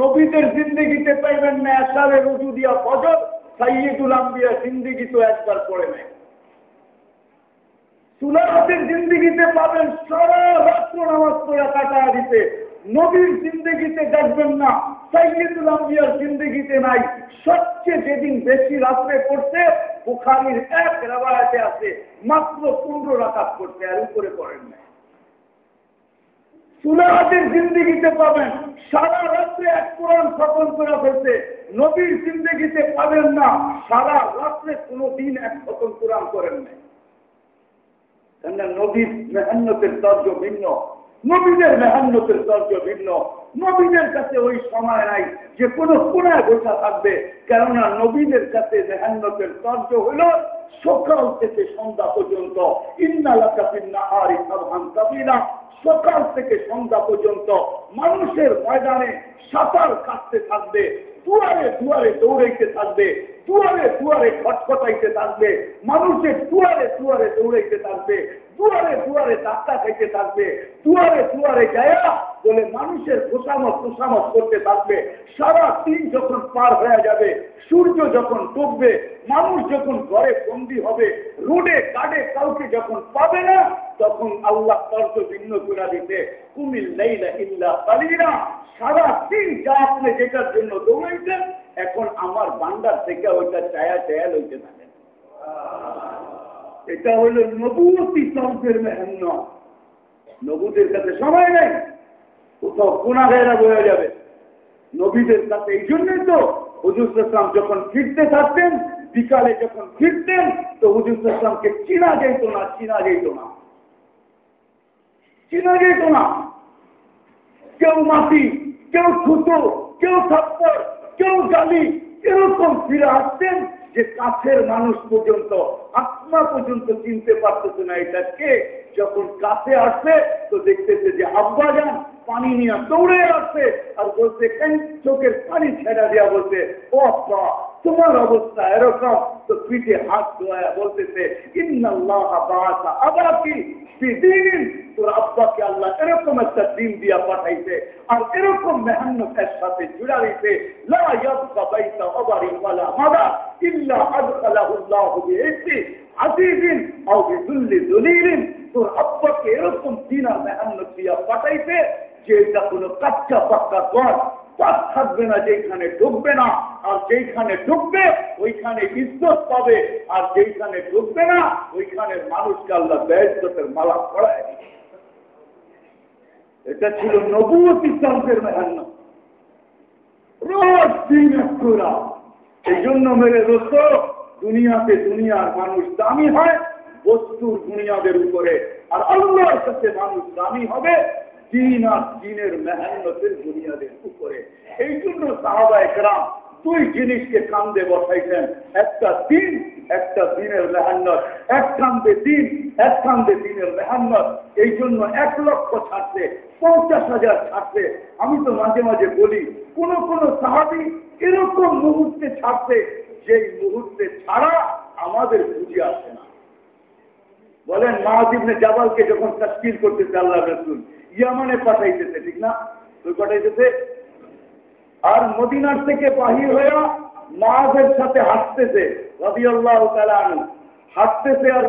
নবীদের জিন্দিগিতে পাইবেন না এসারের উঁচু দিয়া ফজর। সাইয়েদুল আম্বিয়া জিন্দিগি তো একবার পড়ে নেয় সুলাহাতের জিন্দিগিতে পাবেন সারা রাত্র নামাজ পড়া কাটা দিতে। নবীর জিন্দগিতে দেখবেন না, সাইয়েদুল আম্বিয়ার জিন্দগিতে নাই। সবচেয়ে যেদিন বেশি রাত্রে পড়ছে, বুখারির এক রেবায়াতে আছে, মাত্র পনেরো রাকাত করছে আর উপরে করেন না সুলাহাতের জিন্দিগিতে পাবেন, সারা রাত্রে এক কোরআন খতম করে ফেলছে নবীর জিন্দগিতে পাবেন না, সারা রাত্রে কোনো দিন এক খতম কোরআন করেন নাই। নবীর মেহান্নতের দর্জ ভিন্ন। নবীদের মেহান্নতের দর্জ ভিন্ন। নবীদের কাছে ওই সময় নাই যে কোনো কোনায় বসা থাকবে। কেননা নবীদের কাছে মেহান্নতের তর্জ হইল সকাল থেকে সন্ধ্যা পর্যন্ত। সকাল থেকে সন্ধ্যা পর্যন্ত মানুষের ময়দানে সাঁতার কাটতে থাকবে। দুয়ারে দুয়ারে দৌড়াইতে থাকবে। দুয়ারে দুয়ারে খটখটাইতে থাকবে। মানুষের দুয়ারে দুয়ারে দৌড়াইতে থাকবে। দুয়ারে দুয়ারে ডাক্তা খাইতে থাকবে, দুয়ারে দুয়ারে গায়া বলে মানুষের খোসামত খোসামত করতে থাকবে। সারা দিন যখন পার হয়ে যাবে, সূর্য যখন ডুববে, মানুষ যখন ঘরে বন্দি হবে, রোডে কাটে কাউকে যখন পাবে না, তখন আল্লাহ তর্ক ভিন্ন করে দিতে কুমিল নেই ইল্লা পালিনা সারা দিন যা আপনি যেটার জন্য দৌড়াইছেন এখন আমার বান্ডার থেকে ওইটা চায়া চায়া লইতে থাকেন। এটা হলো নবুতি তন্ত্রের মেহান্ন। নবুদের কাছে সময় নেই, কোথাও কোনা গায়েরা বোঝা যাবে। নবীদের কাছে এই জন্যই তো হুজুর ইসলাম যখন ফিরতে থাকতেন বিকালে যখন ফিরতেন, তো হুজুর ইসলামকে চিনা যেত না, চিনা যেত না। চিনা যেত না। কেউ মাটি, কেউ ছুতো কেউ থাপ্পর কেউ গালি এরকম ফিরে আসতেন যে কাছের মানুষ পর্যন্ত, আত্মা পর্যন্ত চিনতে পারতেছে না এটা কে। যখন কাছে আসছে তো দেখতেছে যে আব্বা যান পানি নিয়ে দৌড়ে আসছে আর বলছে চোখের পানি ছেড়া দিয়া বলছে? ও তোমার অবস্থা এরকম। তো পিঠে হাত ধোয়া বলতেছে তোর আব্বাকে আল্লাহ এরকম একটা দিন দিয়া পাঠাইছে আর এরকম মেহান্নতের সাথে জুড়া তোর আব্বাকে এরকম দিন আর মেহান্নত দিয়া পাঠাইছে যে এটা কোনো কাচ্চা পাক্কা ঘর, পাক থাকবে না যেখানে ঢুকবে না, আর যেখানে ঢুকবে, ওইখানে ইজ্জত পাবে, আর যেখানে ঢুকবে না, ওইখানে মানুষকে আল্লাহ ব্যয়তের মালা পড়ায় এটা ছিল নবুয়ত ইসলামের মেহান্ন রোজ দিন এই জন্য মেরে দোস্ত, দুনিয়াতে দুনিয়ার মানুষ দামি হয়, বস্তুর দুনিয়াদের উপরে। আর আল্লাহর কাছে মানুষ দামি হবে দিন আর দিনের মেহান্নতের দুনিয়াদের উপরে। এই জন্য সাহাবা একরাম দুই জিনিসকে কান্দে বসাইছেন। একটা দিন, একটা দিনের মেহান্নত এক কান্দে দিন, এক কান্দে দিনের মেহান্নত এই জন্য এক লক্ষ ছাড়ছে পঞ্চাশ হাজার ছাড়ছে আমি তো মাঝে মাঝে বলি, কোন কোন সাহাবি এরকম মুহূর্তে ছাড়ছে যেই মুহূর্তে ছাড়া আমাদের বুঝে আসে না। বলেন মাহাদিবনে জাবালকে যখন তস্কিল করতেছে আল্লাহ রসুল ইয়ামানে পাঠাইতেছে, ঠিক না? তুই পাঠাইতেছে, আর মদিনার থেকে বাহির হয়ে মাহাজের সাথে হাসতেছে রবি আল্লাহ তালু হাসতেছে আর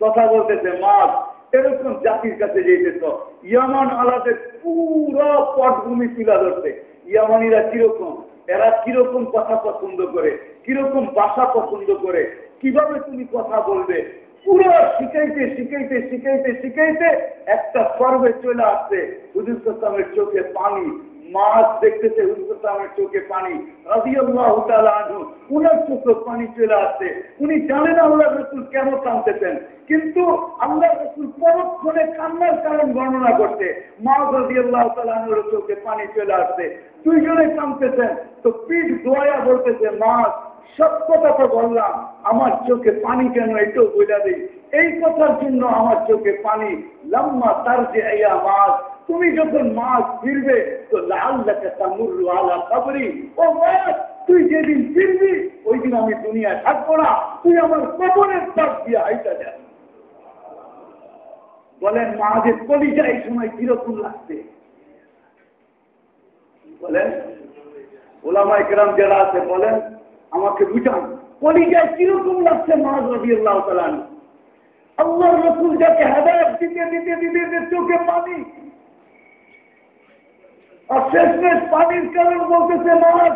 কথা বলতেছে মাছ এরকম জাতির কাছে যেতেছ ইয়ামান আলাদের পুরো পটভূমি তুলা ধরছে। ইয়ামানিরা কীরকম? এরা কীরকম কথা পছন্দ করে? কীরকম বাসা পছন্দ করে? কীভাবে তুমি কথা বলবে? পুরো শিখাইতে শিখাইতে শিখাইতে শিখাইতে একটা পর্বে চলে আসছে। হুজুর চোখে পানি, মাছ দেখতেছে হুজুর চোখে পানি। উনার চোখে পানি চলে আসছে। উনি জানেন আল্লাহ রসুল কেন কানতেছেন কিন্তু আল্লাহ রসুল পরক্ষণে কান্নার কারণ বর্ণনা করতে মা রাজি আল্লাহ তালুর চোখে পানি চলে আসছে। দুইজনে কানতেছেন তো পিঠ দোয়া বলতেছে, মাছ সব কথা বললাম, আমার চোখে পানি কেন এটাও বোঝা দিই? এই কথার জন্য আমার চোখে পানি। লম্বা তার যে মাছ, তুমি যখন মাছ ফিরবে, তো লাল লেখা তামুরু আলা খবরি ও মাছ, তুই যেদিন ফিরবি ওই দিন আমি দুনিয়ায় থাকব না। তুই আমার কবরের পাশ দিয়ে হাইটা যা। বলেন মাঝের কলিজা এই সময় কীরকম লাগছে? বলেন ওলামা ইকরাম যারা আছে, বলেন আমাকে বুঝান। কলিজায় কীরকম লাগছে মাঝ রবি আল্লাহ তালান আল্লাহ রসুল যাকে হেদায়ত দিতে দিতে দিতে চোখে পানি। আর শেষমেশ পানির কারণ বলতেছে মাছ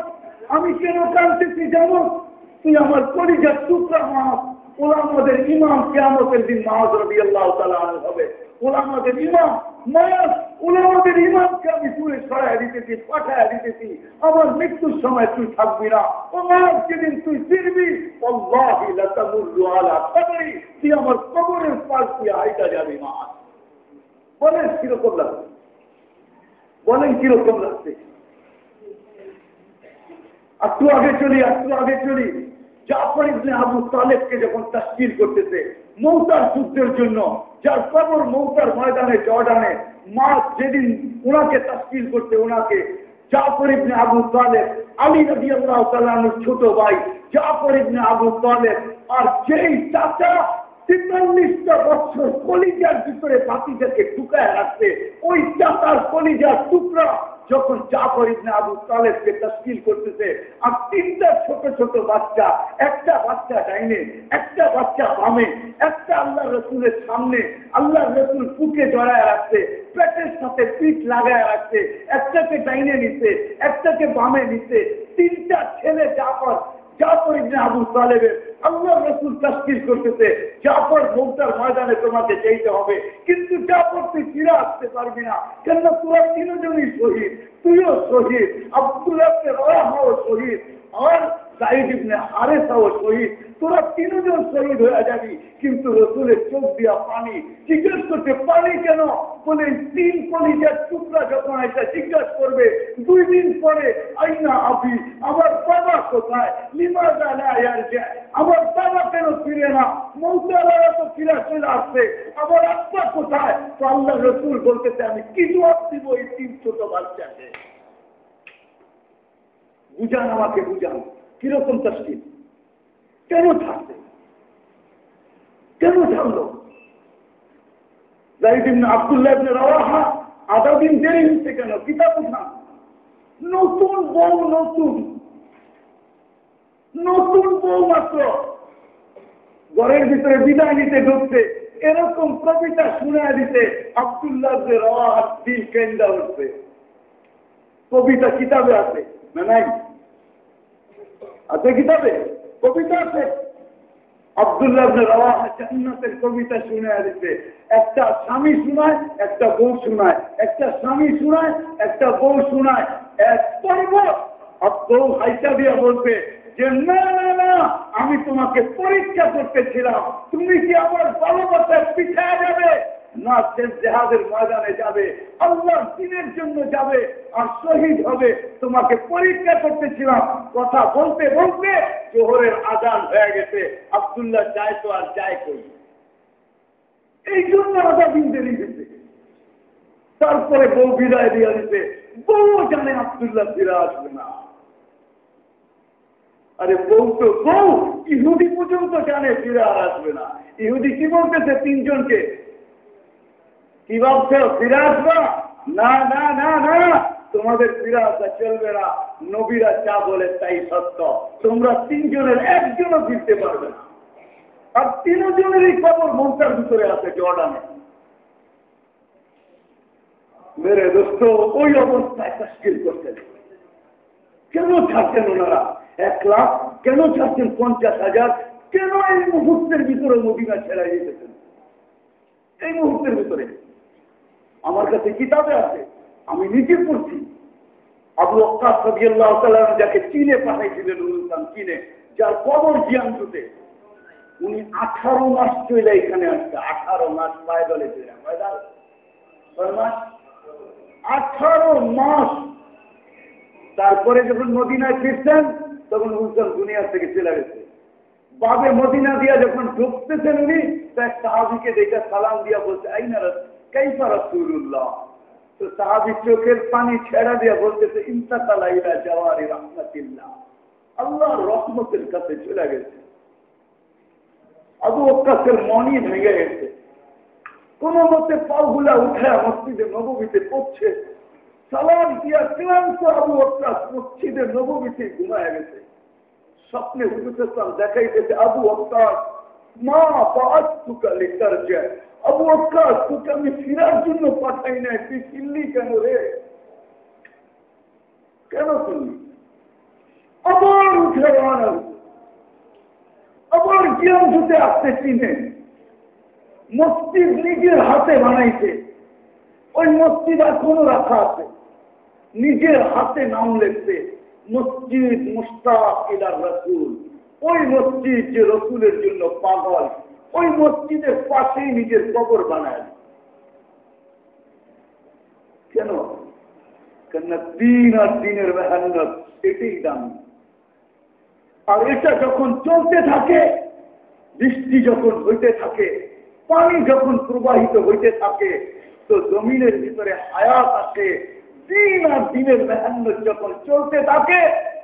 আমি কেন কানতেছি জানো? তুই আমার পরিজার টুকরা মাছ ওরা আমাদের ইমাম কেমতের দিন মাছ রবি আল্লাহ তালা হবে। ওরা আমাদের ইমাম। মায়াস ওলামাদের ইমামকে আমি তুলে ছড়ায় দিতেছি পাঠায় দিতেছি। আমার মৃত্যুর সময় তুই থাকবি না। ও মাস যেদিন তুই ফিরবি তুই আমার কবরের পাশ দিয়ে আইটা যাবি মাছ বলেন কীরকম লাগবে বলেন কীরকম লাগছে? একটু আগে চলি একটু আগে চলি। জাফর ইবনে আবু তালেবকে যখন তাস্কির করতেছে মৌতার যুদ্ধের জন্য, যার কবর মৌতার ময়দানে, জর্ডানে, মা যেদিন ওনাকে তাস্কির করতে ওনাকে জাফর ইবনে আবু তালেব, আলী নবী আল্লাহ তালানুর ছোট ভাই জাফর ইবনে আবু তালেব আর যেই চাচা তেতাল্লিশটা বছর কলিজার ভিতরে বাতিটাকে টুকায় রাখছে, ওই চাতার কলিজার টুকরা যখন জাফর ইবনে আবু তালেবকে তশকিল করতেছে, আর তিনটা ছোট ছোট বাচ্চা, একটা বাচ্চা ডাইনে, একটা বাচ্চা বামে, একটা আল্লাহ রসুলের সামনে, আল্লাহ রসুল পুকে জড়ায় রাখছে, পেটের সাথে পিঠ লাগায় রাখছে, একটাকে ডাইনে নিতে একটাকে বামে নিতে তিনটা ছেলে জাফর জাফর ইবনে আবু তালেবের আল্লাহ রসুল তাস্কির করতেছে ময়দানে তোমাকে চাইতে হবে। কিন্তু জাফর তুই ফিরে আসতে পারবি না কেন তোরা তিনজনই শহীদ, তুইও শহীদ আব্দুল্লাহকে রয়াহাও শহীদ। আর শহীদ। তোরা তিনজন শহীদ হয়ে যাবি, কিন্তু রসুলের চোখ দিয়া পানি। জিজ্ঞেস করতে পানি কেন? বলে, তিন কলিজার টুকরা যখন এটা জিজ্ঞাসা করবে, দুই দিন পরে আইনা আবি আমার বাবা কোথায়? লিমার যায় আমার বাবা কেন ফিরে না? মৌতারা তো ফিরে চলে আসছে, আমার আত্মা কোথায়? তো আল্লাহ রসুল বলতেছে, আমি কি জবাব এই তিন ছোট বাচ্চাকে। বুঝান আমাকে, বুঝান। কীরকম তসলিম কেন থাকবে? কেন থাকল জাহিদিন আবদুল্লাহ রাওয়াহা আধা দিন দেরি হচ্ছে কেন কিতাব উঠান? নতুন বউ, নতুন। নতুন বউ মাত্র। ঘরের ভিতরে বিদায় নিতে ঢুকছে এরকম কবিতা শুনে দিতে আবদুল্লাহ রাওয়াহার দিল কেন্দ্রা উঠছে কবিতা কিতাবে আছে? না নাই? আছে কিতাবে কবিতা আছে। আবদুল্লাহ জান্নাতের কবিতা শুনে দিতে একটা স্বামী শোনায়, একটা বউ শোনায়। একটা স্বামী শোনায়, একটা বউ শোনায়। এক পর্ব বউ হাইটা দিয়া বলবে যে, না না না, আমি তোমাকে পরীক্ষা করতেছিলাম। তুমি কি আমার ভালোবাসায় পিছায় যাবে না শেষ জেহাদের ময়দানে যাবে আল্লাহ দিনের জন্য যাবে, আর শহীদ হবে। তোমাকে পরীক্ষা করতেছিলাম, কথা বলতে বলতে জোহরের আজান হয়ে গেছে। আবদুল্লাহ যায় তো আর যায় কই? এই জন্য আধা দিন দেরি গেছে তারপরে বউ বিদায় দিয়ে দিতে বউ জানে আবদুল্লাহ ফিরে আসবে না। আরে বউ তো বউ, ইহুদি পর্যন্ত জানে ফিরে আর আসবে না। ইহুদি কি বলতেছে তিনজনকে? কি ভাবছ? ফিরে না না না না। তোমাদের ফিরে চলবে না। নবীরা যা বলে তাই সত্য। তোমরা তিনজনের একজনও ফিরতে পারবে না। আর তিনজনেরই খবর মমতার ভিতরে আছে, জর্ডানে। মেরে দোস্ত, ওই অবস্থায় তস্কিল করতেন। কেন ছাড়ছেন ওনারা? এক লাখ? কেন ছাড়ছেন পঞ্চাশ হাজার? কেন এই মুহূর্তের ভিতরে মদিনা ছেড়া যেতেছেন এই মুহূর্তের ভিতরে। আমার কাছে কিতাবে আছে, আমি নিজে পড়ছি। আবু অক্কাস সবিয়াল্লাহ যাকে চীনে পাঠাইছিলেন অনুষ্ঠান চীনে, যার কবর জিয়াংশুতে উনি আঠারো মাস চলে এখানে আসছে, আঠারো মাস পায়ে দলে মাস? আঠারো মাস। তারপরে যখন মদিনায় ফিরছেন, তখন হুসেন দুনিয়া থেকে চলে গেছে। বাবে মদিনা দিয়া যখন ঢুকতেছেন উনি তার সাহাবিকে দেখে সালাম দিয়া বলছে আইনা চোখের পানি ছেড়া বলতেছে রহমতিল্লাহ। আল্লাহর রহমতের কাছে চলে গেছে। আবু মনই ভেঙে গেছে। কোন মতে পাগুলা উঠে মসজিদে নবমীতে পড়ছে। সালাম দিয়া ক্লান্ত আবু অক্কাস মসজিদে নবমীতে ঘুমায় গেছে। স্বপ্নে হুজুর দেখাইতেছে, আবু অক্কাস মা পাঁচ তুকা লেখার যায় আবু আকাশ তোকে আমি ফিরার জন্য পাঠাই নাই, তুই ফিরলি কেন রে? কেন ফিরলি? আবার উঠে রওনা আবার জ্ঞান ধুতে আসতে চিনে। মসজিদ নিজের হাতে বানাইছে। ওই মসজিদ এখনও রাখা আছে। নিজের হাতে নাম লেখছে, মসজিদ মুস্তাক ইলার রসুল। ওই মসজিদ যে রসুলের জন্য পাগল। ওই মসজিদের পাশেই নিজের কবর বানায় কেন? কেন দিন আর দিনের মেহান্ন এটাই দামি। আর এটা যখন চলতে থাকে, বৃষ্টি যখন হইতে থাকে, পানি যখন প্রবাহিত হইতে থাকে, তো জমিনের ভিতরে হায়াত আসে। দিন আর দিনের মেহান্ন যখন চলতে থাকে,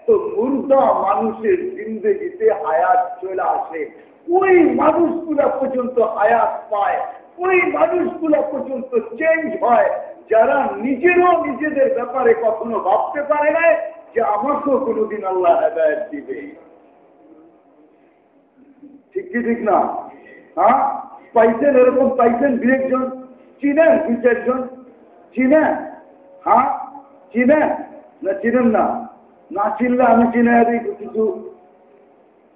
তো মুর্দা মানুষের জিন্দগিতে হায়াত চলে আসে। ওই মানুষগুলা পর্যন্ত আয়াত পায়, ওই মানুষগুলা পর্যন্ত চেঞ্জ হয়, যারা নিজেরও নিজেদের ব্যাপারে কখনো ভাবতে পারে না যে আমাকেও কোনোদিন আল্লাহ হেদায়ত দিবে। ঠিক কি ঠিক না? হ্যাঁ? পাইছেন এরকম পাইছেন দু একজন চিনেন দু চারজন? চিনেন? হ্যাঁ? চিনেন? না চিনেন না। না চিনলে আমি চিনে কিছু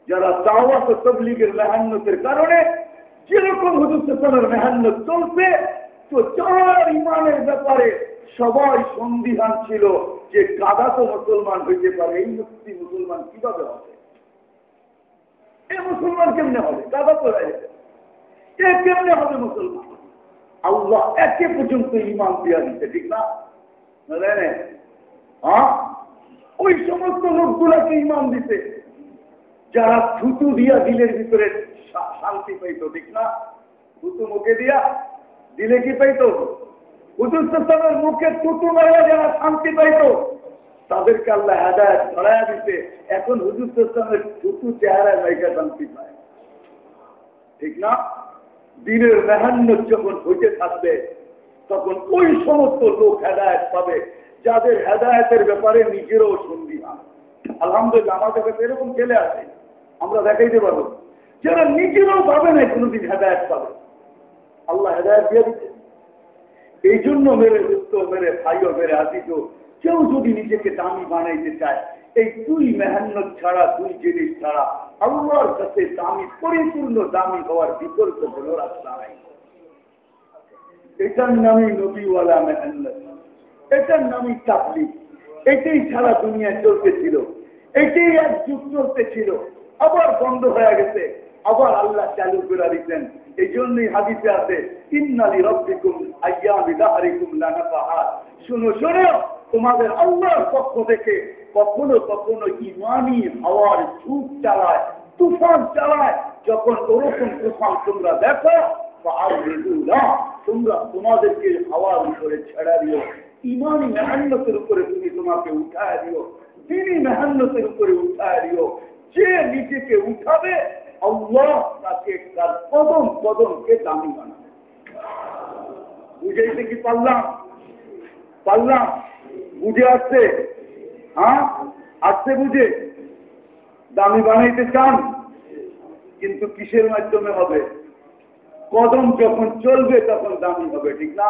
যারা দাওয়াত ও তবলিগের মেহান্নতের কারণে যেরকম হুজুর মেহান্নত চলছে, তো চার ইমানের ব্যাপারে সবাই সন্দিহান ছিল যে কাদা তো মুসলমান হইতে পারে, এই মুক্তি মুসলমান কীভাবে হবে? এ মুসলমান কেমনে হবে? দাদা করে এ কেমনে হবে মুসলমান? আল্লাহ একে পর্যন্ত ইমান দিয়া দিতে ঠিক না? ওই সমস্ত লোকগুলাকে ইমান দিতে যারা থুতু দিয়া দিলের ভিতরে শান্তি পাইত, ঠিক না? থুতু মুখে দিয়া দিলে কি পাইত? হুজুর মুখে থুতু মারা যারা শান্তি পাইত, তাদেরকে আল্লাহ হেদায়ত ধরাইয়া দিতে এখন হুজুর থুতু চেহারায় মাইকা শান্তি পায়। ঠিক না? দিনের মেহান্ন যখন হইতে থাকবে, তখন ওই সমস্ত লোক হেদায়ত পাবে, যাদের হেদায়তের ব্যাপারে নিজেরও সন্দিহান। আলহামদুলিল্লাহ আমাদের কাছে এরকম ছেলে আছে। আমরা দেখাইতে পারব। যারা নিজেরাও পাবে না, কোনোদিন হেদায়ত পাবে। আল্লাহ হেদায়ত দিয়ে দিচ্ছে এই জন্য মেরে দুঃখ, মেরে ভাইও, মেরে আসিত কেউ যদি নিজেকে দামি বানাইতে চায়, এই দুই মেহান্ন ছাড়া, দুই জিনিস ছাড়া আল্লাহর কাছে দামি, পরিপূর্ণ দামি হওয়ার বিকল্প কোন রাস্তা নাই। এটার নামই নবীওয়ালা মেহান্ন এটার নামই তাবলি এটাই সারা দুনিয়া চলতেছিল। এটাই এক যুগ চলতেছিল। আবার বন্ধ হয়ে গেছে। আবার আল্লাহ চালু করে দিতেন এই জন্যই হাদিসে আছে, ইন্নালি রব্বিকুম আইয়ামি দাহারিকুম লানা পাহাড় শুনো, শোনো, তোমাদের আল্লাহর পক্ষ থেকে কখনো কখনো ইমানি হাওয়ার ঝুঁক চালায়, তুফান চালায়। যখন ওরকম তুফান তোমরা দেখো তোমরা তোমাদেরকে হাওয়ার উপরে ছেড়া দিও। ইমানি মেহান্নতের উপরে তুমি তোমাকে উঠায় দিও। তিনি মেহান্নতের উপরে উঠায় দিও। যে নিজেকে উঠাবে, আল্লাহ তাকে তার কদম কদমকে দামি বানাবে। বুঝাইতে কি পারলাম পারলাম বুঝে আসছে? হ্যাঁ? আসছে বুঝে? দামি বানাইতে চান, কিন্তু কিসের মাধ্যমে হবে? কদম যখন চলবে, তখন দামি হবে, ঠিক না?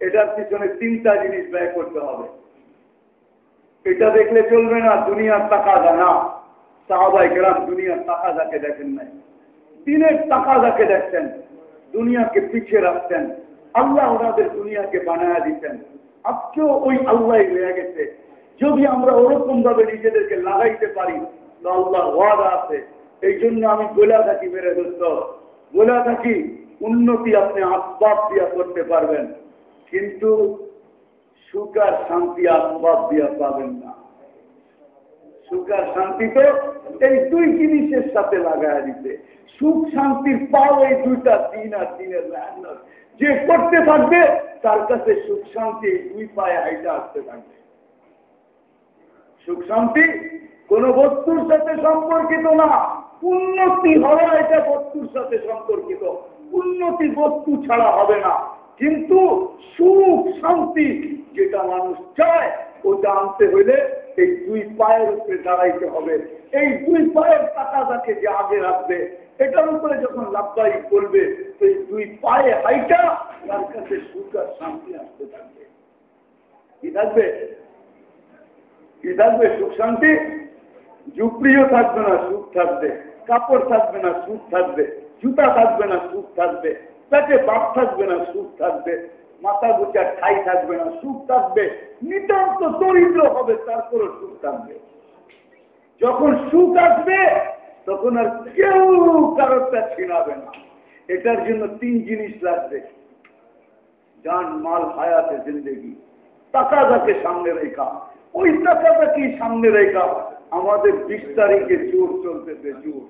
এটার পিছনে তিনটা জিনিস ব্যয় করতে হবে। এটা দেখলে চলবে না, দুনিয়ার টাকা না সাহাবাই গ্রাম দুনিয়ার টাকা যাকে দেখেন নাই। দিনের টাকা যাকে দেখছেন দুনিয়াকে পিছিয়ে রাখতেন, আল্লাহ ওনাদের দুনিয়াকে বানায় দিতেন। আজকেও ওই আল্লাহ লেগে গেছে। যদি আমরা ওরকম ভাবে নিজেদেরকে লাগাইতে পারি, তো আল্লাহ ওয়াদা আছে। এই জন্য আমি গোলা থাকি মেরে দোস্ত গোলা থাকি উন্নতি আপনি আসবাব দিয়া করতে পারবেন, কিন্তু সুখ আর শান্তি আসবাব দিয়া পাবেন না। সুখ আর শান্তি তো এই দুই জিনিসের সাথে লাগায় দিতে সুখ, শান্তির পাও এই দুইটা দিন আর দিনের যে করতে থাকবে, তার কাছে সুখ, শান্তি দুই পায়ে হাইটা আসতে থাকবে। সুখ, শান্তি কোন বস্তুর সাথে সম্পর্কিত না। উন্নতি হওয়া এটা বস্তুর সাথে সম্পর্কিত। উন্নতি বস্তু ছাড়া হবে না। কিন্তু সুখ, শান্তি যেটা মানুষ চায়, ওটা আনতে হইলে এই দুই পায়ের উপরে দাঁড়াইতে হবে। এই দুই পায়ের টাকাটাকে যে আগে রাখবে, এটার উপরে যখন লাভবাই করবে এই দুই পায়ে হাইটা তার কাছে সুখ আর শান্তি আসতে থাকবে। কি থাকবে? কি থাকবে? সুখ, শান্তি? জুপ্রিও থাকবে না, সুখ থাকবে। কাপড় থাকবে না, সুখ থাকবে। জুতা থাকবে না, সুখ থাকবে। পেটে বাপ থাকবে না, সুখ থাকবে। মাথা গুচার ঠাই থাকবে না, সুখ থাকবে, নিতান্ত দরিদ্র হবে তারপরে সুখ থাকবে। যখন সুখ আসবে, তখন আর কেউ কারোরটা ছিনাবে না। এটার জন্য তিন জিনিস লাগবে। যান, মাল, হায়াতে, জিন্দগি। টাকা যাকে সামনে রেখা। ওই কি সামনে রেখা। আমাদের বিশ তারিখে জোর চলতেছে, জোর।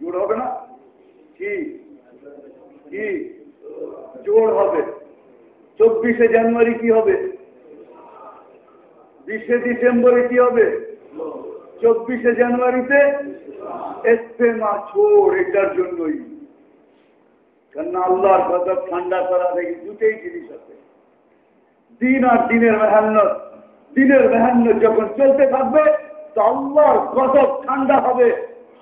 জোর হবে না? কি? জোর হবে। চব্বিশে জানুয়ারি কি হবে? বিশে ডিসেম্বরে কি হবে? চব্বিশে জানুয়ারিতে এস্তেমা ছোড় এটার জন্যই। কেননা আল্লাহর কথা ঠান্ডা করা থেকে দুটেই জিনিস আছে। দিন আর দিনের মেহান্নত। দিনের মেহান্নত যখন চলতে থাকবে, তো আল্লাহর গজব ঠান্ডা হবে।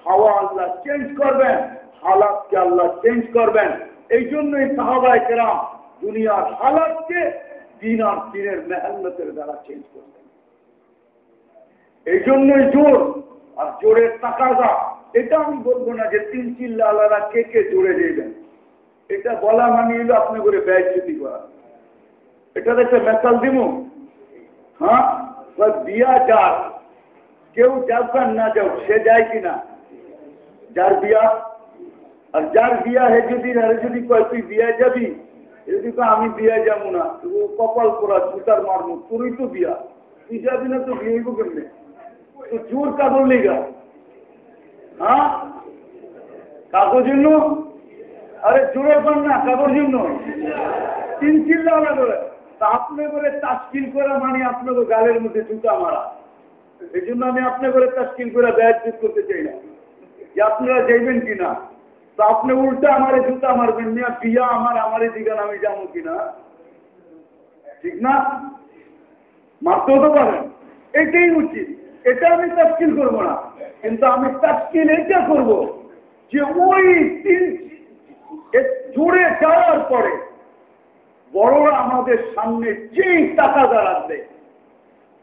হাওয়া আল্লাহ চেঞ্জ করবেন, হালাতকে আল্লাহ চেঞ্জ করবেন। এই জন্যই সাহাবায় কেরাম দুনিয়ার হালাতকে দিন আর দিনের মেহান্নতের দ্বারা চেঞ্জ করবেন এই জন্যই জোর আর জোরের টাকাটা এটা আমি বলব না যে তিন চিল্লা আলাদা কে কে জোরে দিবেন এটা বলা মানে হলো আপনি করে ব্যয় ক্ষতি করা। এটা একটা মেসাল দিব হ্যাঁ? দিয়া যাক কেউ যাক না যাও, সে যায় কিনা? যার বিয়া? আর যার বিয়া হে যদি, আরে যদি কয়, তুই বিয়া যাবি? যদি কয় আমি বিয়া যাব না ও কপাল করা জুতার মারবো তোরই তো বিয়া। তুই যাবি না তো বিয়ে হইব কেমনে? তো জোর কাগজ লেগা। হ্যাঁ? কাগজ জন্য? আরে জোরে পান না কাগজ জন্য। তিন চিল্লা করে। তা আপনি বলে তাস্কিল করা মানে আপনাকে গালের মধ্যে জুতা মারা। এই জন্য আমি আপনার করে তাস্কিল করে ব্যয় করতে চাই না। যে আপনারা যাইবেন কিনা? তো আপনি উল্টা আমার জুতা মারবেন না বিয়া আমার আমারই দিগান আমি যাব কিনা? ঠিক না? মারতেও তো পারেন এটাই উচিত। এটা আমি তাস্কিল করব না। কিন্তু আমি তাস্কিল এটা করব যে ওই তিন জুড়ে যাওয়ার পরে বড়রা আমাদের সামনে যেই টাকা দাঁড়াবে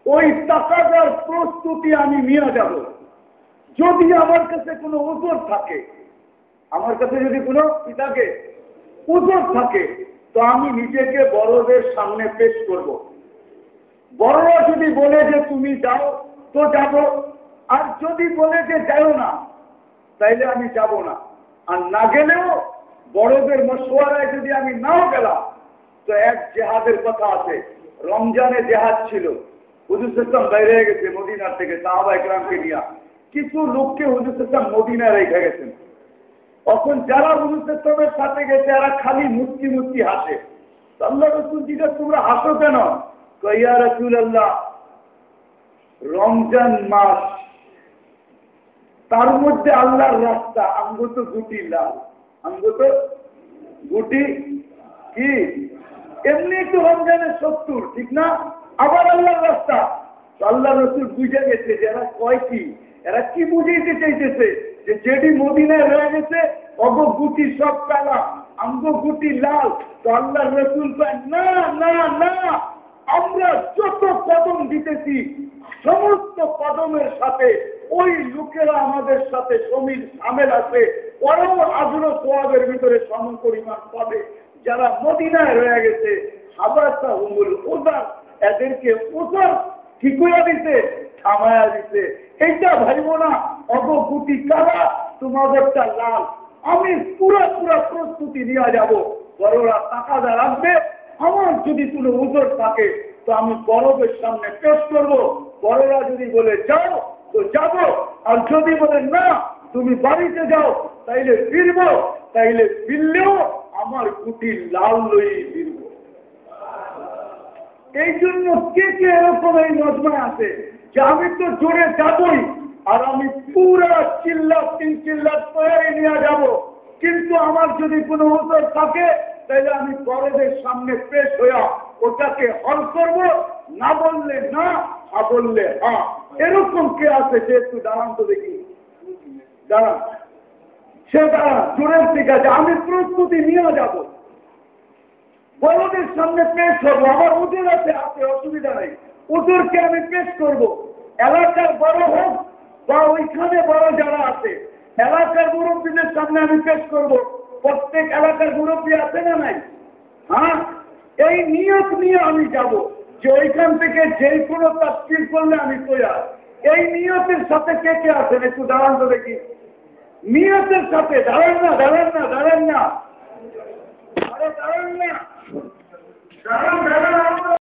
ওই টাকাটার প্রস্তুতি আমি নিয়ে যাব। যদি আমার কাছে কোনো ওজোর থাকে আমার কাছে যদি কোনো কি থাকে ওজোর থাকে, তো আমি নিজেকে বড়দের সামনে পেশ করব। বড়রা যদি বলে যে তুমি যাও, তো যাব। আর যদি বলে যে যাও না, তাইলে আমি যাব না। আর না গেলেও বড়দের মশওয়ারায় যদি আমি নাও গেলাম, তো এক জেহাদের কথা আছে। রমজানে জেহাদ ছিল। হুজুর সিস্টেম বাইরে গেছে মদিনার থেকে সাহাবা একরামকে নিয়ে। কিছু লোককে হুজুর সিস্টেম মদিনা রেখে গেছেন। তখন যারা সিস্টেমের সাথে গেছে, এরা খালি মুক্তি মুক্তি হাসে। আল্লাহ রসুল জিজ্ঞেস, তোমরা হাসো কেন? কইয়া রসুল আল্লাহ রমজান মাস, তার মধ্যে আল্লাহর রাস্তা আঙ্গ গুটি লাল। আঙ্গ গুটি কি? এমনি তো রমজানের সত্তর, ঠিক না? আবার আল্লাহর রাস্তা। আল্লাহ রসুল বুঝে গেছে যে এরা কয় কি? এরা কি বুঝাইতে চাইতেছে? যেটি মদিনায় রয়ে গেছে, অগ গুটি সব কালা অঙ্গগুটি লাল। তো আল্লাহ রসুল না না না, আমরা যত কদম দিতেছি, সমস্ত কদমের সাথে ওই লোকেরা আমাদের সাথে সমীর সামেল আছে। ওরাও আজরো সোয়াবের ভিতরে সম পরিমাণ পাবে। যারা মদিনায় রয়ে গেছে, হাবাসা হুমুল ওদার এদেরকে কি করে দিতে থামায়া দিতে এইটা ভাইব না অবকুটি কারা তোমাদেরটা লাল। আমি পুরো পুরো প্রস্তুতি নিয়ে যাব। বড়রা টাকা যা রাখবে। আমার যদি কোনো উজোর থাকে, তো আমি বড়দের সামনে পেশ করব। বড়রা যদি বলে যাও, তো যাব। আর যদি বলে না, তুমি বাড়িতে যাও, তাইলে ফিরব। তাইলে ফিরলেও আমার গুটি লাল লই ফিরব। এই জন্য কে কে এরকম এই নজমায় আছে? যে আমি তো জোরে যাবই। আর আমি পুরা চিল্লা তিন চিল্লা তৈরি নিয়ে যাব। কিন্তু আমার যদি কোনো উত্তর থাকে, তাহলে আমি বড়দের সামনে পেশ হইয়া ওটাকে হল করব। না বললে না হা বললে হ্যাঁ এরকম কে আছে সে একটু দাঁড়ান তো দেখি। দাঁড়ান। সে দাঁড়ান জোরের ঠিক আছে। আমি প্রস্তুতি নিয়ে যাব। বড়দের সামনে পেশ হব। আমার ওদের আছে আছে, অসুবিধা নেই। ওদেরকে আমি পেশ করব। এলাকার বড় হোক বা ওইখানে বড় যারা আছে, এলাকার মুরব্বীদের সামনে আমি পেশ করব, প্রত্যেক এলাকার মুরব্বী আছে না নাই? হ্যাঁ? এই নিয়ত নিয়ে আমি যাব যে ওইখান থেকে যে কোনো তাস্কির করলে আমি তৈরি এই নিয়তের সাথে কে কে আছেন? একটু দাঁড়ান তো দেখি। নিয়তের সাথে, দাঁড়ান না দাঁড়ান না দাঁড়ান না। দাঁড়ান না। দাঁড়ান দাঁড়ান